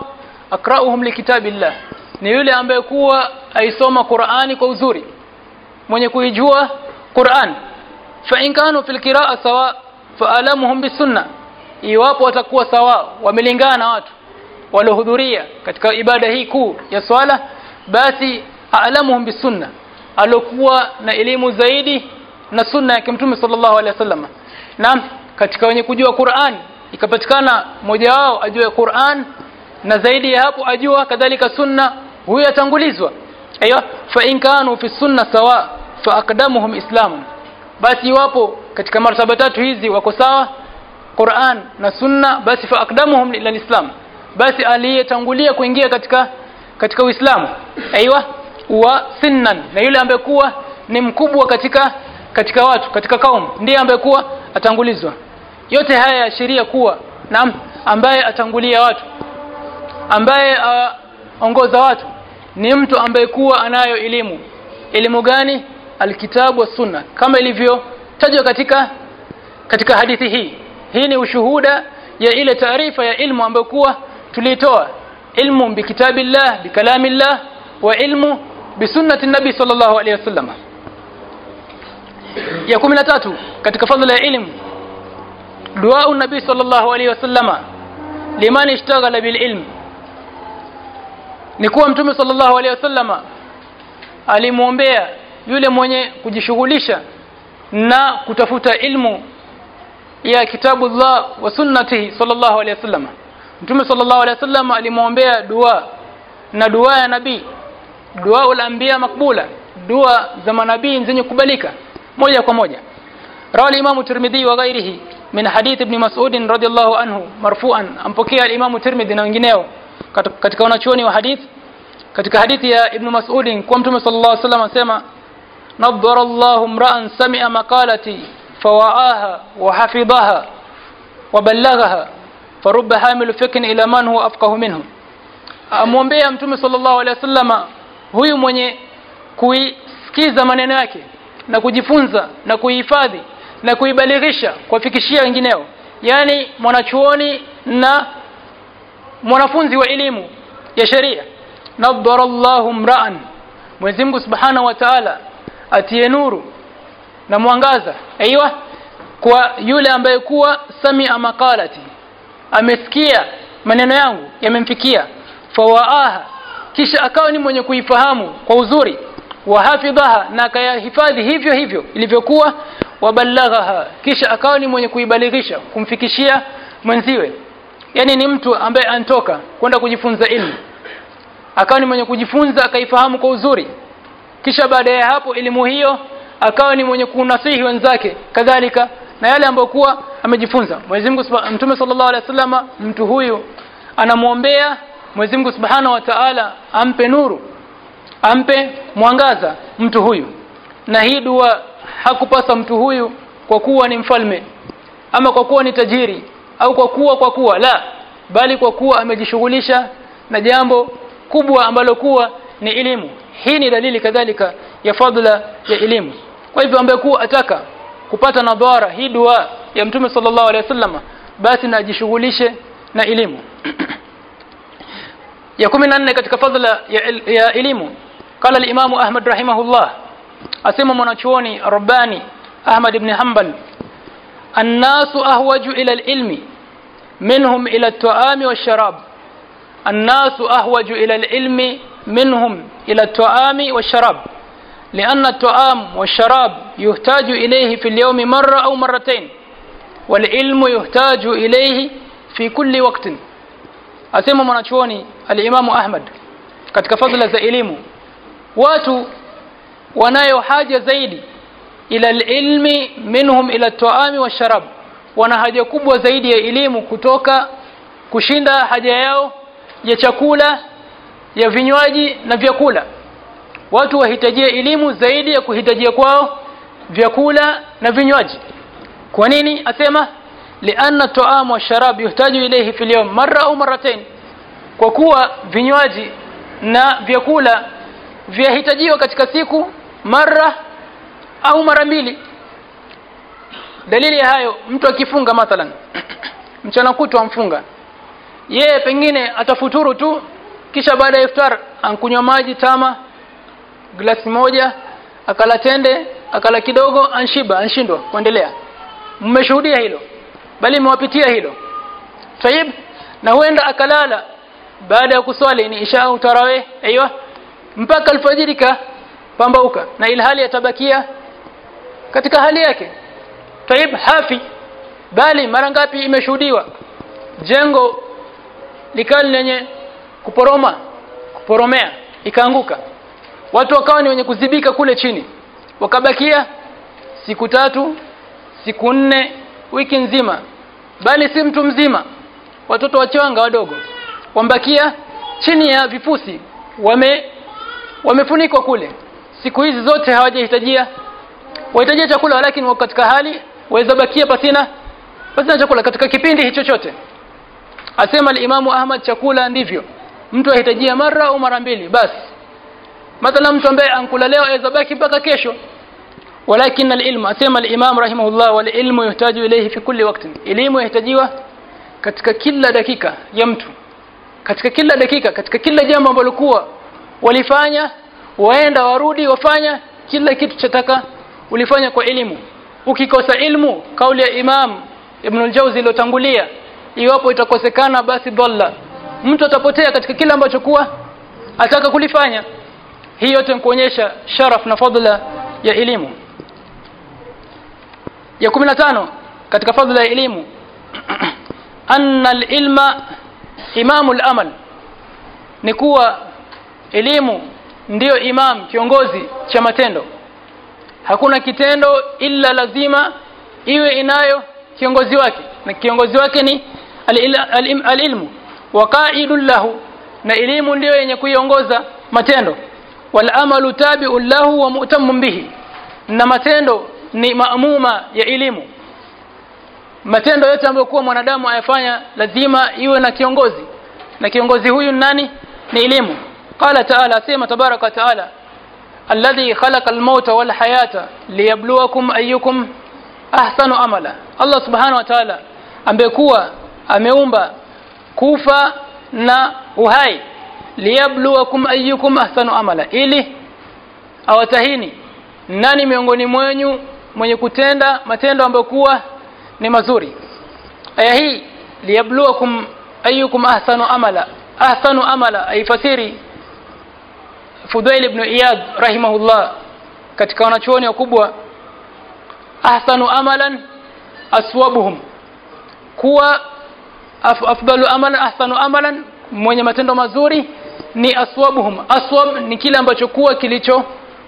akrauhum likitabillah ni yule ambaye kuwa aisoma Qur'ani kwa uzuri mwenye kuijua Qur'an. Fa in kanu fil qira'a sawa fa alamuhum bisunna iwapo watakuwa sawa wamelingana na watu walohudhuria katika ibada hii kuu ya swala basi alamuhum bisunna alokuwa na elimu zaidi na sunna ya Mtume sallallahu alaihi wasallam. Na katika wenye kujua Qur'an ikapatikana mmoja wao ajue Qur'an na zaidi ya hapo ajua kadhalika sunna huyo atangulizwa. Aiyo fa in kanu fi sunna sawa fa aqdamuhum islamun. Basi iwapo katika martaba tatu hizi wako sawa Qur'an na sunna basi fa aqdamuhum ila islam. Basi aliyetangulia kuingia katika katika Uislamu. Aiwa wa sinnan na yule ambaye kuwa ni mkubwa katika katika watu katika kaum ndiye ambaye kuwa atangulizwa. Yote haya yaashiria kuwa naam ambaye atangulia watu ambaye aongoza uh, watu ni mtu ambaye kuwa anayo elimu. Elimu gani? Alkitabu wa sunna kama ilivyotajwa katika katika hadithi hii. Hii ni ushuhuda ya ile taarifa ya ilmu ambayo kuwa tulitoa. Ilmu bikitabillah bikalamillah wa ilmu bisunnati nabi sallallahu alaihi wasallam ya 13 katika fadhila ya ilmu. Dua nabi sallallahu alaihi wasallama liman ishtaghala bil ilm. Ni kuwa mtume sallallahu alaihi wasallama alimwombea yule mwenye kujishughulisha na kutafuta ilmu ya kitabu Allah wa sunnati sallallahu alaihi wasallam mtume sallallahu alaihi wasallam alimwombea dua na dua ya nabii dua ul-anbiya makbula dua za manabii zenye kubalika moja kwa moja. Rawi al-imam tirmidhi wa ghairihi min hadith ibn mas'ud radhiyallahu anhu marfu'an. Ampokea al-imam tirmidhi na wengineo katika wanachuoni wa hadith. Katika hadithi ya ibn mas'ud kwa mtume sallallahu alaihi wasallam asema nadhara Allahu imra'an sami'a maqalati fawa'aha wa hafidhaha wa ballaghaha farubba hamilu fikin ila man huwa afqahu minhu. Amwombea mtume sallallahu alaihi wasallama huyu mwenye kuisikiza maneno yake na kujifunza na kuihifadhi na kuibalighisha kuwafikishia wengineo. Yani mwanachuoni na mwanafunzi wa elimu ya sheria. Nadhara Allahu mra'an Mwenyezi Mungu Subhanahu wa Ta'ala atie nuru na mwangaza. Aiywa kwa yule ambaye kuwa samia maqalati. Amesikia maneno yangu yamemfikia. Fawaaha kisha akawa ni mwenye kuifahamu kwa uzuri wa hafidhaha na kayahifadhi hivyo hivyo ilivyokuwa wabalaghaha kisha akawa ni mwenye kuibalighisha kumfikishia mwenziwe. Yani ni mtu ambaye antoka kwenda kujifunza ilmu. Akawa ni mwenye kujifunza akaifahamu kwa uzuri. Kisha baada ya hapo elimu hiyo akawa ni mwenye kunasihi wenzake kadhalika na yale ambayo kuwa amejifunza. Mwenyezi Mungu Mtume sallallahu alaihi wasallam mtu huyu anamwombea Mwenyezi Mungu Subhanahu wa Ta'ala ampe nuru ampe mwangaza mtu huyu. Na hii dua hakupasa mtu huyu kwa kuwa ni mfalme ama kwa kuwa ni tajiri au kwa kuwa kwa kuwa la bali kwa kuwa amejishughulisha na jambo kubwa ambalo kuwa ni elimu. Hii ni dalili kadhalika ya fadla ya elimu. Kwa hivyo ambaye kuwa ataka kupata nadhara hii dua ya mtume sallallahu alaihi wasallam basi na ajishughulishe na elimu. Ya 14 katika fadla ya, ya elimu قال الإمام أحمد رحمه الله. أسمى مناchuoni رباني أحمد بن حنبل. الناس أهوج إلى العلم منهم إلى الطعام والشراب. الناس أهوج إلى العلم منهم إلى الطعام والشراب. لأن الطعام والشراب يحتاج إليه في اليوم مرة أو مرتين والعلم يحتاج إليه في كل وقت. أسمى مناchuoni الإمام أحمد. katika fadhila za elimu watu wanayo haja zaidi ila ilmi minhum ila taami wa sharab. Wana haja kubwa zaidi ya elimu kutoka kushinda haja yao ya chakula ya vinywaji na vyakula. Watu wahitajia elimu zaidi ya kuhitajia kwao vyakula na vinywaji. Kwa nini? Asema lianna taam wa sharab yuhtaju ilayhi fil yawm marra au marratayn kwa kuwa vinywaji na vyakula vyahitajiwa katika siku mara au mara mbili. Dalili ya hayo mtu akifunga mathalan mchana kutwa amfunga. Yeye pengine atafuturu tu kisha baada ya iftar ankunywa maji tama glasi moja akala tende akala kidogo anshiba anshindwa kuendelea. Mmeshuhudia hilo bali mmewapitia hilo. Tayib na huenda akalala. Baada ya kuswali ni isha au tarawih aiywa mpaka alfajiri ka pambauka na ilhali yatabakia katika hali yake. Taib hafi bali mara ngapi imeshuhudiwa? Jengo likali lenye kuporoma kuporomea ikaanguka. Watu wakawa ni wenye kuzibika kule chini. Wakabakia siku tatu siku nne wiki nzima. Bali si mtu mzima watoto wachanga wadogo. Wambakia chini ya vifusi wame wamefunikwa kule. Siku hizi zote hawajahitajia. Wahitajia chakula lakini wako katika hali waweza bakia pasina pasina chakula. Katika kipindi hicho chote asema alimamu Ahmad chakula ndivyo. Mtu ahitajia mara au mara mbili basi. Mathalan mtu ambaye ankula leo aweza baki mpaka kesho. Walakin alilmu asema alimam rahimahullah wal ilmu yuhtaju ilayhi fi kulli waqtin. Elimu yahitajiwa katika kila dakika ya mtu. Katika kila dakika katika kila jambo ambalo kuwa walifanya waenda warudi wafanya kila kitu chataka ulifanya kwa elimu. Ukikosa ilmu kauli ya imam ibn al-jawzi iliyotangulia iwapo itakosekana basi dhalla mtu atapotea katika kila ambacho kuwa ataka kulifanya. Hii yote nikuonyesha sharaf na fadla ya elimu. Ya 15 katika fadla ya elimu anna al-ilma imamul amal ni kuwa elimu ndiyo imam kiongozi cha matendo. Hakuna kitendo illa lazima iwe inayo kiongozi wake. Na kiongozi wake ni alilmu wa qaidun lahu. Na elimu ndiyo yenye kuiongoza matendo. Wal amalu lahu wa mu'tammun bihi. Na matendo ni maamuma ya elimu. Matendo yote ambayo kuwa mwanadamu ayafanya lazima iwe na kiongozi. Na kiongozi huyu nani? Ni elimu qala ta'ala sema tabaraka ta'ala alladhi khalaqa al-mauta wal hayata liyabluwakum ayyukum ahsanu amala Allah subhanahu wa ta'ala ambekuwa ameumba kufa na uhai liyabluwakum ayyukum ahsanu amala. Ili awatahini nani miongoni mwenyu mwenye kutenda matendo ambayo kuwa ni mazuri? Aya hii liyabluwakum ayyukum ahsanu amala. Ahsanu amala aifasiri Fudail ibn Iyad rahimahullah katika wanachuoni wakubwa ahsanu amalan aswabuhum. Kuwa af, afdalu amalan ahsanu amalan mwenye matendo mazuri ni aswabuhum. Aswab ni kile ambacho kuwa kilicho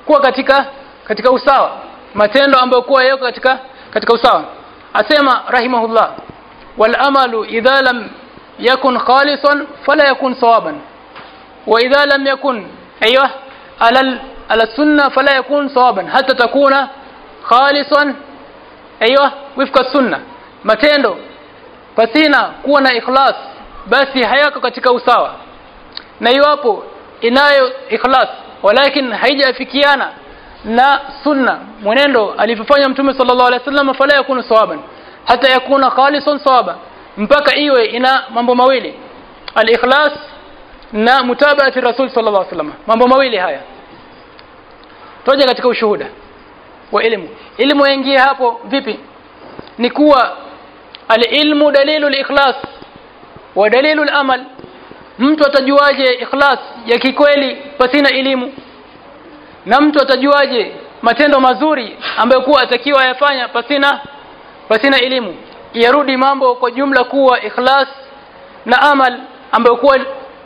kuwa katika katika usawa. Matendo ambayo kuwa yako katika katika usawa. Asema rahimahullah wal amalu idha lam yakun khalisan fala yakun sawaban. Wa idha lam yakun ايوه على على السنه فلا يكون صوابا حتى تكون خالصا ايوه وفق السنه matendo pasina kuwa na ikhlas basi hayako katika usawa na iwapo inayo ikhlas walakin haijafikiana na sunna mwenendo alivyofanya mtume sallallahu alaihi wasallam fala yakunu sawaban hata yakuna khalisan sawaba mpaka iwe ina mambo mawili al-ikhlas na mutabaati rasul sallallahu alaihi wasallam. Mambo mawili haya. Toja katika ushuhuda wa elimu elimu yaingia hapo vipi? Ni kuwa alilmu dalilu likhlas wa dalilu alamal mtu atajuaje ikhlas ya kikweli pasina elimu na mtu atajuaje matendo mazuri ambayo kuwa atakiwa ayafanya pasina pasina elimu yarudi mambo kwa jumla kuwa ikhlas na amal ambayo kuwa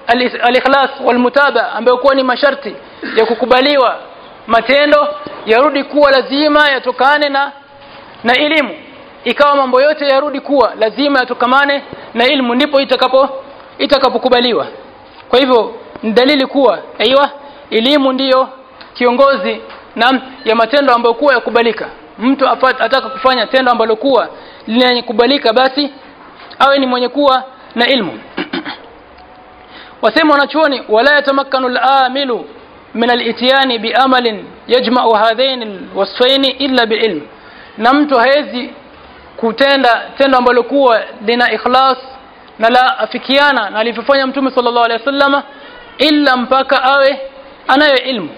al-ikhlas wal-mutaba ambayo kuwa ni masharti ya kukubaliwa matendo yarudi kuwa lazima yatokane na na elimu. Ikawa mambo yote yarudi kuwa lazima yatokamane na ilmu ndipo itakapo itakapokubaliwa. Kwa hivyo ni dalili kuwa aiywa elimu ndiyo kiongozi na ya matendo ambayo kuwa yakubalika. Mtu ataka kufanya tendo ambalo kuwa linakubalika basi awe ni mwenye kuwa na ilmu wasema wanachuoni wala yatamakkanu al-amilu min al-ityani bi'amalin yajma'u hadhain al-wasfayn illa bi'ilm na mtu hawezi kutenda tendo ambalo kuwa lina ikhlas na la afikiana na alivyofanya mtume sallallahu alaihi wasallama illa mpaka awe anayo ilmu.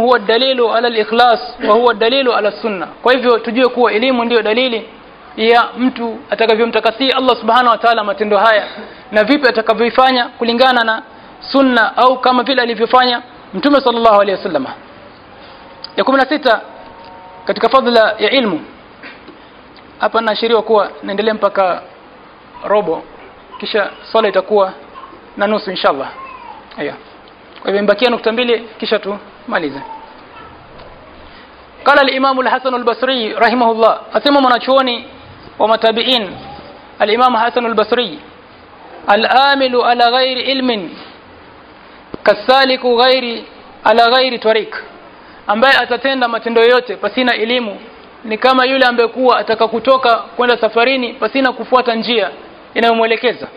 Huwa dalilu ala al-ikhlas wa huwa dalilu ala sunna kwa hivyo tujue kuwa elimu ndiyo dalili ya mtu atakavyomtakasia Allah subhanahu wa ta'ala matendo haya na vipi atakavyoifanya kulingana na sunna au kama vile alivyofanya mtume sallallahu alaihi wasallam ya 16 katika fadhila ya ilmu hapa naashiriwa kuwa naendelea mpaka robo kisha swala itakuwa na nusu inshallah haya kwa hivyo mbakia nukta mbili kisha tumalize قال الإمام الحسن البصري رحمه الله أسمى مناچوني ومتابعين الإمام حسن البصري الآمل على غير علم كالسالك غير على غير طريق ambaye atatenda matendo yote pasina elimu ni kama yule ambaye kuwa ataka kutoka kwenda safarini pasina kufuata njia inayomwelekeza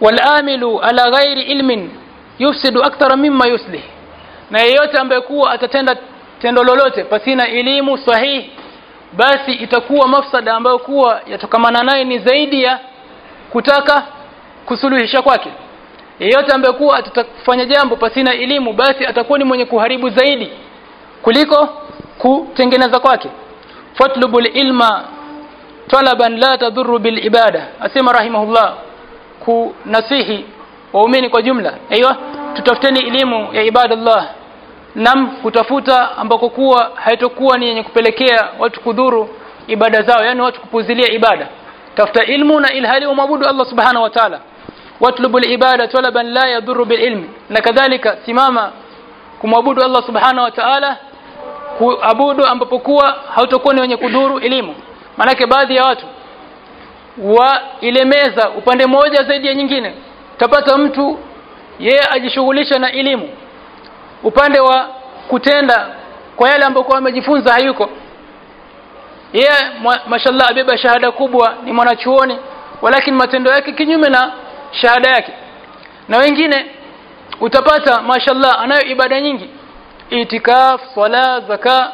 walamilu ala ghairi ilmin yufsidu akthara mimma yuslih na yeyote ambaye kuwa atatenda tendo lolote pasina elimu sahihi basi itakuwa mafsada ambayo kuwa yatokamana naye ni zaidi ya kutaka kusuluhisha kwake. Yeyote ambaye kuwa atafanya jambo pasina elimu basi atakuwa ni mwenye kuharibu zaidi kuliko kutengeneza kwake. Fatlubul ilma talaban la tadhuru bil ibada. Asema rahimahullah kunasihi waumini kwa jumla. Aiywa tutafuteni elimu ya ibadallah nam kutafuta ambako kuwa haitokuwa ni yenye kupelekea watu kudhuru ibada zao yani watu kupuzilia ibada. Tafuta ilmu na ilhali umwabudu Allah subhanahu wa ta'ala. Watlubu alibada talaban la yadhurru bililmi. Na kadhalika simama kumwabudu Allah subhanahu wa ta'ala kuabudu ambapo kuwa hautakuwa ni wenye kudhuru elimu. Manake baadhi ya watu wa ile meza upande mmoja zaidi ya nyingine. Tapata mtu yeye ajishughulisha na elimu upande wa kutenda kwa yale ambayo amejifunza hayuko. Yeye yeah, mashallah abeba shahada kubwa ni mwanachuoni walakini matendo yake kinyume na shahada yake. Na wengine utapata mashallah anayo ibada nyingi. Itikaf swala zaka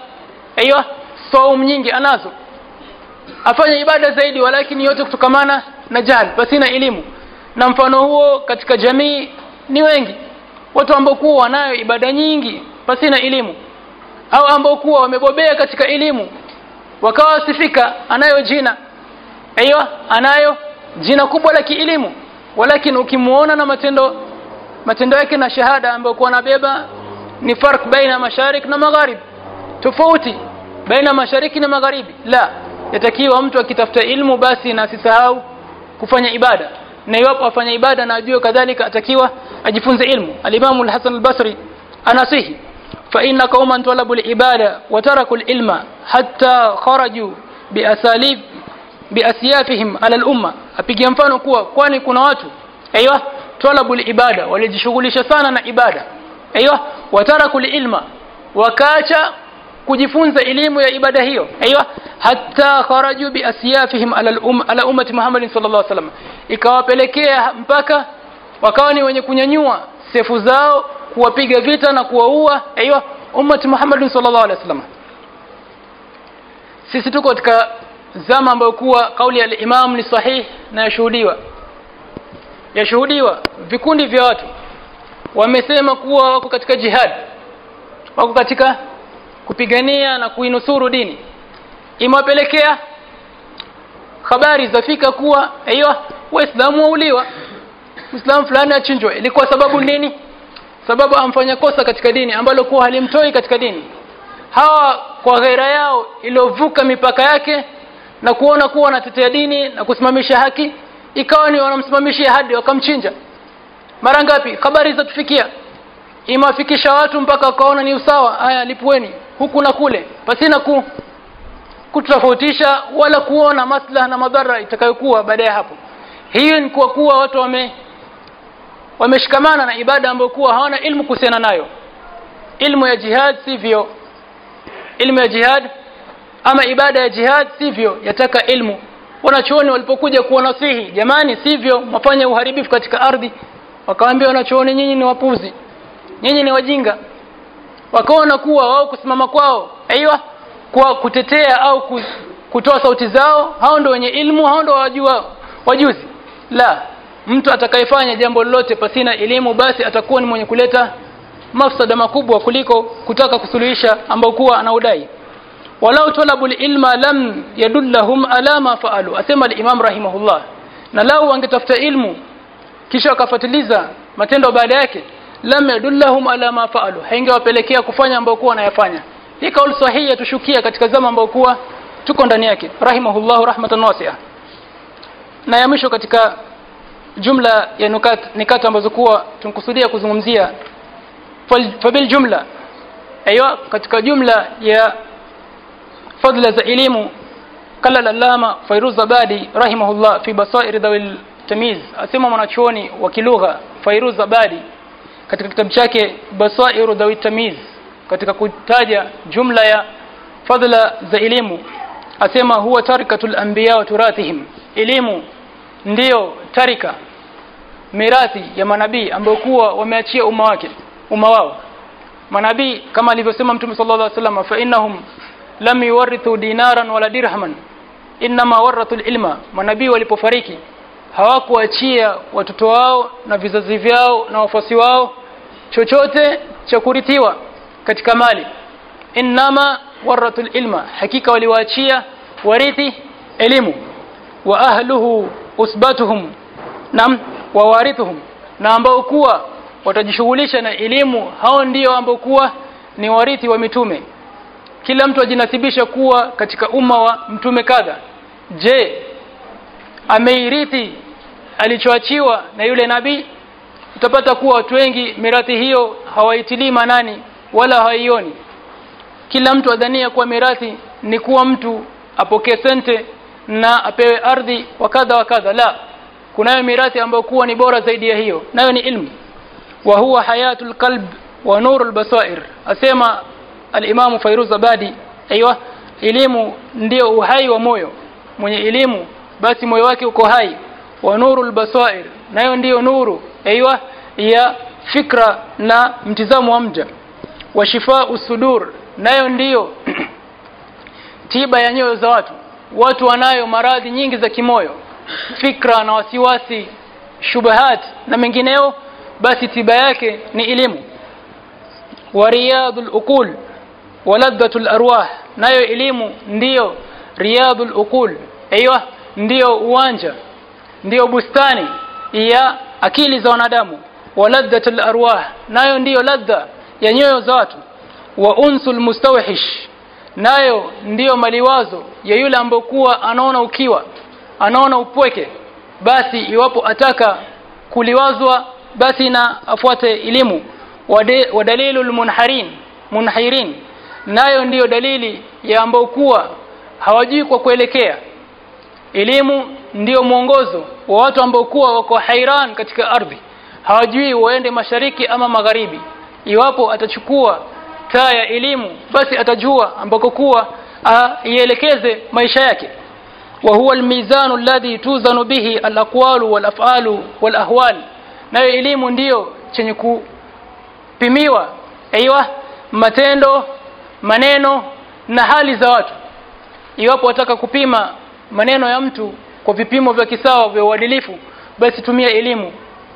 aiywa saum nyingi anazo. Afanya ibada zaidi walakini yote kutokamana na jahil pasina elimu. Na mfano huo katika jamii ni wengi watu ambao kuwa wanayo ibada nyingi pasina elimu. Au ambao kuwa wamebobea katika elimu. Wakawa wasifika anayo jina. Aiyo anayo jina kubwa la kielimu. Walakini ukimuona na matendo matendo yake na shahada ambayo kuwa anabeba ni farq baina masharik na magharib tofauti baina mashariki na magharibi. La yatakiwa mtu akitafuta ilmu basi na sisahau kufanya ibada na iwapo afanya ibada na ajue kadhalika atakiwa ajifunze ilmu. Alimamu alhasan al-Basri anasihi fa inna qauman talabu al-ibada wa taraku al-ilma hatta kharaju bi asalib bi asyafihim ala al-umma. Apigia mfano kuwa kwani kuna watu aiywa talabu al-ibada walijishughulisha sana na ibada. Aiywa wa taraku al-ilma wakaacha kujifunza elimu ya ibada hiyo. Aiywa hatta kharaju bi asyafihim ala al-um ala ummati Muhammad sallallahu alaihi wasallam. Ikawapelekea mpaka wakawa ni wenye kunyanyua sefu zao kuwapiga vita na kuwaua. Aiywa ummati Muhammad sallallahu alaihi wasallam. Sisi tuko katika zama ambayo kuwa kauli ya imam ni sahih na yashuhudiwa. Yashuhudiwa. Vikundi vya watu wamesema kuwa wako katika jihad. Wako katika kupigania na kuinusuru dini. Imewapelekea habari zafika kuwa aiyo waislamu wauliwa. Muislamu fulani achinjwe. Ilikuwa sababu nini? Sababu amfanya kosa katika dini ambalo kuwa halimtoi katika dini. Hawa kwa ghaira yao iliovuka mipaka yake na kuona kuwa wanatetea dini na kusimamisha haki ikawa ni wanamsimamishia hadi wakamchinja. Mara ngapi? Habari zatufikia. Imewafikisha watu mpaka wakaona ni usawa. Haya lipueni huku na kule pasina ku kutofautisha wala kuona maslaha na madhara itakayokuwa baada ya hapo. Hiyo ni kwa kuwa watu wame wameshikamana na ibada ambayo kuwa hawana ilmu kuhusiana nayo. Ilmu ya jihad sivyo. Ilmu ya jihad ama ibada ya jihad sivyo yataka ilmu. Wanachuoni walipokuja kuwanasihi jamani sivyo mafanya uharibifu katika ardhi. Wakawaambia wanachuoni nyinyi ni wapuzi. Nyinyi ni wajinga wakaona kuwa wao kusimama kwao aiwa kwa kutetea au kutoa sauti zao hao ndio wenye ilmu hao ndio wajua wajuzi. La mtu atakayefanya jambo lolote pasina elimu basi atakuwa ni mwenye kuleta mafsada makubwa kuliko kutaka kusuluhisha ambao kuwa anaudai walau talabu ilma lam yadullahum ala ma faalu asema al-imam rahimahullah. Na lau wangetafuta ilmu kisha wakafatiliza matendo baada yake lam yadullahum ala ma faalu. Haingewapelekea kufanya ambao kuwa wanayafanya. Hii kauli sahihi tushukia katika zama ambao kuwa tuko ndani yake. Rahimahullahu rahmatan wasi'a. Na ya mwisho katika jumla ya nukat nikata ambazo kuwa tunkusudia kuzungumzia fabil jumla. Aiyo katika jumla ya fadla za elimu kala lalama Fairuz Abadi rahimahullah fi basair dawil tamiz. Asema mwanachuoni wa kilugha Fairuz Abadi katika kitabu chake basairu dawi tamiz katika kutaja jumla ya fadla za elimu asema huwa tarikatul anbiya wa turathihim. Elimu ndiyo tarika mirathi ya manabii ambao kuwa wameachia umma wake umma wao. Manabii kama alivyosema mtume sallallahu alaihi wasallam fa innahum lam yuwarithu dinaran wala dirhaman inma warathu ilma manabii walipofariki hawakuachia watoto wao na vizazi vyao na wafuasi wao chochote cha kurithiwa katika mali. Innama waratul ilma hakika waliwaachia warithi elimu. Wa ahluhu usbatuhum nam wa warithuhum na ambao kuwa watajishughulisha na elimu hao ndio ambao kuwa ni warithi wa mitume. Kila mtu ajinasibisha kuwa katika umma wa mtume kadha. Je ameirithi alichoachiwa na yule nabii. Utapata kuwa watu wengi mirathi hiyo hawaitilii manani wala hawaioni. Kila mtu adhania kuwa mirathi ni kuwa mtu apokee sente na apewe ardhi wa kadha wa kadha. La kunayo mirathi ambayo kuwa ni bora zaidi ya hiyo. Nayo ni ilmu. Wa huwa hayatul qalb wa nurul basair. Asema alimamu Fairuz Abadi aiywa elimu ndio uhai wa moyo. Mwenye elimu basi moyo wake uko hai. Wa nurul basair nayo ndiyo nuru aiywa ya fikra na mtizamo wa mja. Wa shifaa usudur nayo ndiyo tiba ya nyoyo za watu. Watu wanayo maradhi nyingi za kimoyo fikra na wasiwasi shubahat na mengineo basi tiba yake ni elimu. Wa riyadul uqul wa ladhatul arwah nayo elimu ndiyo riyadul uqul. Aiywa ndiyo uwanja ndiyo bustani ya akili za wanadamu wa ladhatul arwah. Nayo ndiyo ladha ya nyoyo za watu. Wa unsul mustawhish nayo ndiyo maliwazo ya yule ambokuwa anaona ukiwa anaona upweke. Basi iwapo ataka kuliwazwa basi na afuate elimu. Wa dalilul munharin munhirin. Nayo ndiyo dalili ya ambao kuwa hawajui kwa kuelekea elimu ndiyo mwongozo wa watu ambao kuwa wako hairan katika ardhi. Hawajui waende mashariki ama magharibi. Iwapo atachukua taa ya elimu basi atajua ambako kuwa ielekeze maisha yake. Wa huwa almizanu alladhi tuzanu bihi alaqwalu walafalu walahwal. Nayo elimu ndiyo chenye kupimiwa aiywa matendo maneno na hali za watu. Iwapo wataka kupima maneno ya mtu kwa vipimo vya kisawa vya uadilifu basi tumia elimu.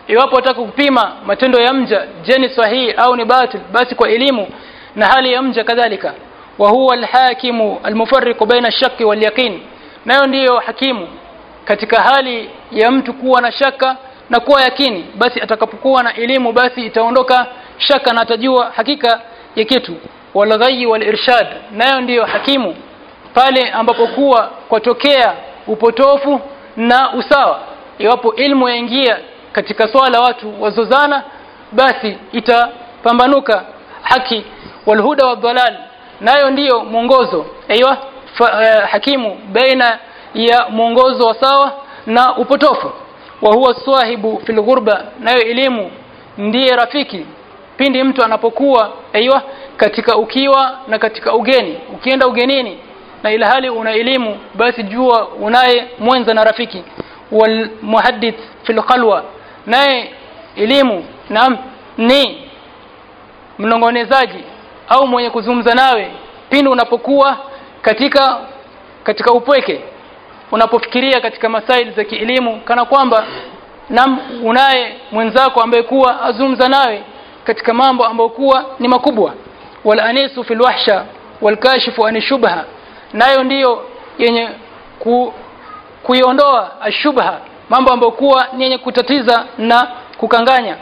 Iwapo wataka kupima matendo ya mja je ni sahihi au ni batil basi kwa elimu na hali ya mja kadhalika. Wa huwa alhakimu almufarriqu baina ash-shakki wal yaqin nayo ndiyo hakimu katika hali ya mtu kuwa na shaka na kuwa yakini. Basi atakapokuwa na elimu basi itaondoka shaka na atajua hakika ya kitu. Walghai walirshad. Nayo ndiyo hakimu pale ambapo kuwa kwatokea upotofu na usawa. Iwapo ilmu yaingia katika swala watu wazozana basi itapambanuka. Haki walhuda wadhalal nayo ndiyo mwongozo. Aiywa uh, hakimu baina ya mwongozo wa sawa na upotofu. Wa huwa swahibu fil ghurba nayo elimu ndiye rafiki. Pindi mtu anapokuwa aiywa katika ukiwa na katika ugeni. Ukienda ugenini na ila hali una elimu basi jua unaye mwenza na rafiki. Wal muhaddith fil qalwa naye elimu naam ni mnongonezaji au mwenye kuzungumza nawe pindi unapokuwa katika katika upweke unapofikiria katika masaili za kielimu kana kwamba nam unaye mwenzako ambaye kuwa azungumza nawe katika mambo ambayo kuwa ni makubwa. Wal anisu fil wahsha wal kashifu an shubha nayo ndiyo yenye ku, kuiondoa ashubha mambo ambayo kuwa ni yenye kutatiza na kukanganya.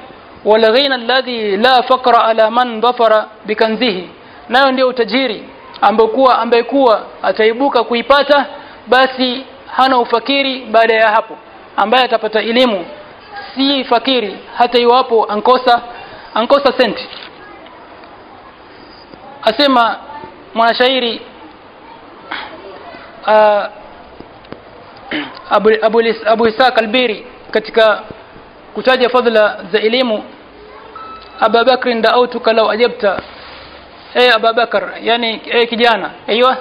Walghina alladhi la faqra ala man dhafara bikanzihi. Nayo ndiyo utajiri ambayo kuwa ambaye kuwa ataibuka kuipata basi hana ufakiri baada ya hapo. Ambaye atapata elimu si fakiri hata iwapo ankosa ankosa senti. Asema mwanashairi Abu, Abu, Abu Isaac Albiri katika kutaja fadhila za elimu. Abu Bakr da'autuka law ajabta. Eh Abu Bakr yani eh kijana aiywa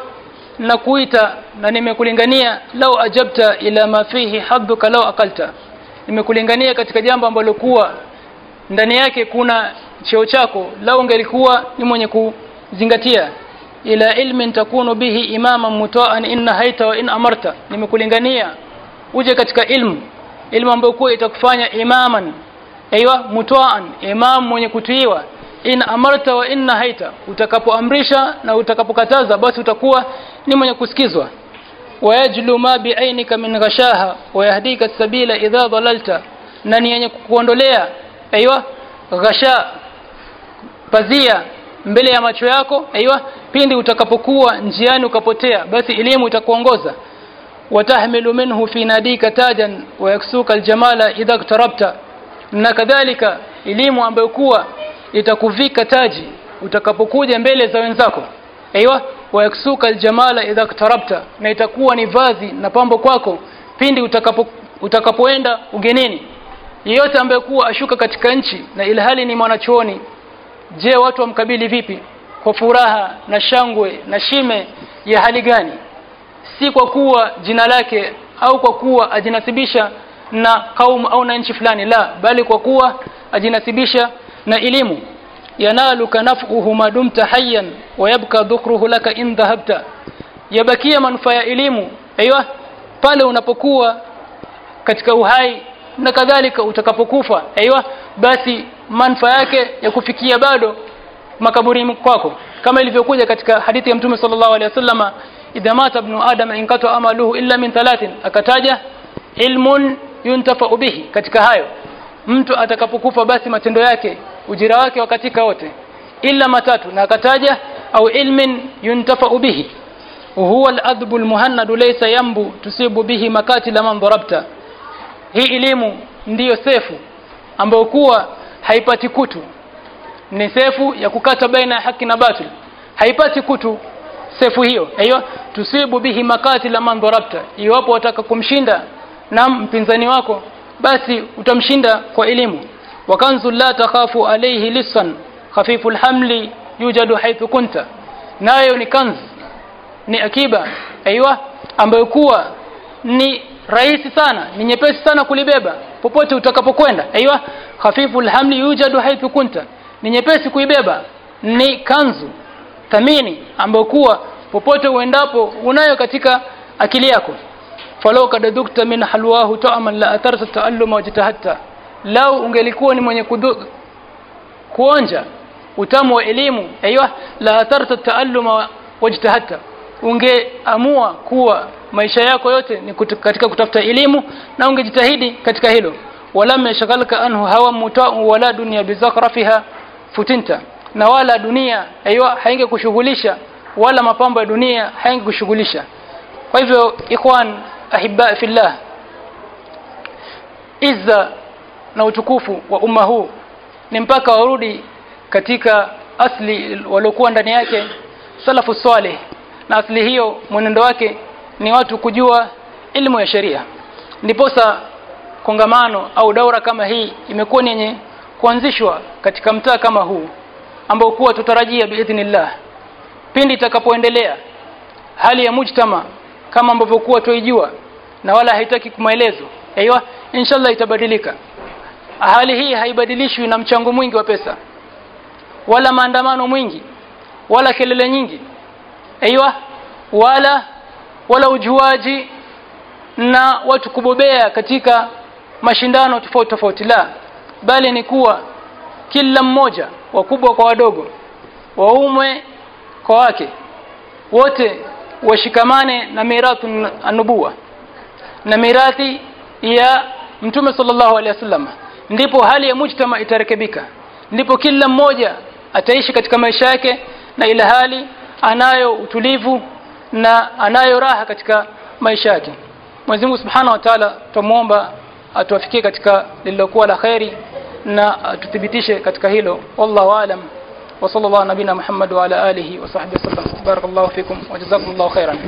nakuita na nimekulingania lau ajabta ila ma fihi hadduka lau akalta nimekulingania katika jambo ambalo kuwa ndani yake kuna cheo chako lau ungelikuwa ni mwenye kuzingatia ila ilmin takunu bihi imaman mutaan in nahaita wa in amarta. Nimekulingania uje katika ilmu. Ilmu ambayo kuwa itakufanya imaman aiwa mutaan imam mwenye kutiiwa. In amarta wa in nahaita utakapoamrisha na utakapokataza basi utakuwa ni mwenye kusikizwa. Wayajlu ma biainika min ghashaha wayahdika sabila idha dhalalta na ni yenye kukuondolea aiwa ghasha pazia mbele ya macho yako aiywa pindi utakapokuwa njiani ukapotea basi elimu itakuongoza. Watahmilu minhu fi nadika tajan wa yaksuka aljamala idha iktarabta. Na kadhalika elimu ambayo kuwa itakuvika taji utakapokuja mbele za wenzako. Aiywa wayaksuka aljamala idha iktarabta. Na itakuwa ni vazi na pambo kwako pindi utakapo utakapoenda ugenini. Yeyote ambaye kuwa ashuka katika nchi na ilhali ni mwanachuoni je watu wamkabili vipi? Kwa furaha na shangwe na shime ya hali gani? Si kwa kuwa jina lake au kwa kuwa ajinasibisha na kaum au na nchi fulani la bali kwa kuwa ajinasibisha na elimu. Yanaluka naf'uhu madumta hayyan wa yabqa dhukruhu laka in dhahabta. Yabakia manufaa ya elimu. Aiywa pale unapokuwa katika uhai na kadhalika utakapokufa. Aiywa basi manufaa yake ya kufikia bado makaburi kwako. Kama ilivyokuja katika hadithi ya mtume sallallahu alaihi wasallama idha mata ibn adam inqata amaluhu illa min thalathin akataja ilmun yuntafa'u bihi. Katika hayo mtu atakapokufa basi matendo yake ujira wake wakatika wote. Illa matatu na akataja au ilmin yuntafa'u bihi. Huwa al-adhbu al-muhannadu laysa yambu tusibu bihi makatila man darabta hii elimu ndiyo sefu ambayo kuwa haipati kutu. Ni sefu ya kukata baina ya haki na batil. Haipati kutu sefu hiyo. Hiyo tusibu bihi makatila man mandharabta iwapo wataka kumshinda na mpinzani wako basi utamshinda kwa elimu. Wakanzu la takhafu alayhi lisan khafiful hamli yujadu haythu kunta. Nayo ni kanz ni akiba aiywa ambayo kuwa ni rahisi sana ni nyepesi sana kulibeba popote utakapokwenda. Aiywa khafifu alhamli yujadu haithu kunta. Ni nyepesi kuibeba ni kanzu thamini ambayo kuwa popote uendapo unayo katika akili yako. Falau kadadukta min halwahu ta'aman la atarta ta'alluma wajtahatta lau ungelikuwa ni mwenye kudu, kuonja utamu wa elimu aiywa la atarta ta'alluma wajtahatta ungeamua kuwa maisha yako yote ni kutu, katika kutafuta elimu na ungejitahidi katika hilo. Wala yashghalka anhu hawa muta'u wala dunya bizakhrafiha futinta. Na wala dunia aiw hainge kushughulisha wala mapambo ya dunia haingekushughulisha. Kwa hivyo ikhwan ahibba fillah izza na utukufu wa umma huu ni mpaka warudi katika asli waliokuwa ndani yake salafu salih. Na asli hiyo mwenendo wake ni watu kujua ilmu ya sheria. Ndiposa kongamano au daura kama hii imekuwa ni yenye kuanzishwa katika mtaa kama huu ambao kuwa tutarajia biidhnillah. Pindi itakapoendelea hali ya mujtama kama ambavyo kuwa tuijua na wala haitaki kumaelezo aiywa inshallah itabadilika. Hali hii haibadilishwi na mchango mwingi wa pesa wala maandamano mwingi wala kelele nyingi aiywa wala wala ujuaji na watu kubobea katika mashindano tofauti tofauti. La bali ni kuwa kila mmoja wakubwa kwa wadogo waumwe kwa wake wote washikamane na mirathi anubuwa na mirathi ya mtume sallallahu alaihi wasallam. Ndipo hali ya mujtama itarekebika. Ndipo kila mmoja ataishi katika maisha yake na ila hali anayo utulivu na anayo raha katika maisha yake Mwenyezi Mungu Subhanahu wa Ta'ala tumuomba atuwafikie katika lililokuwa la khairi na atuthibitishe katika hilo wallahu alam wa sallallahu nabina Muhammad wa ala alihi wa sahbihi wasallam barakallahu fikum wa jazakumullahu khairan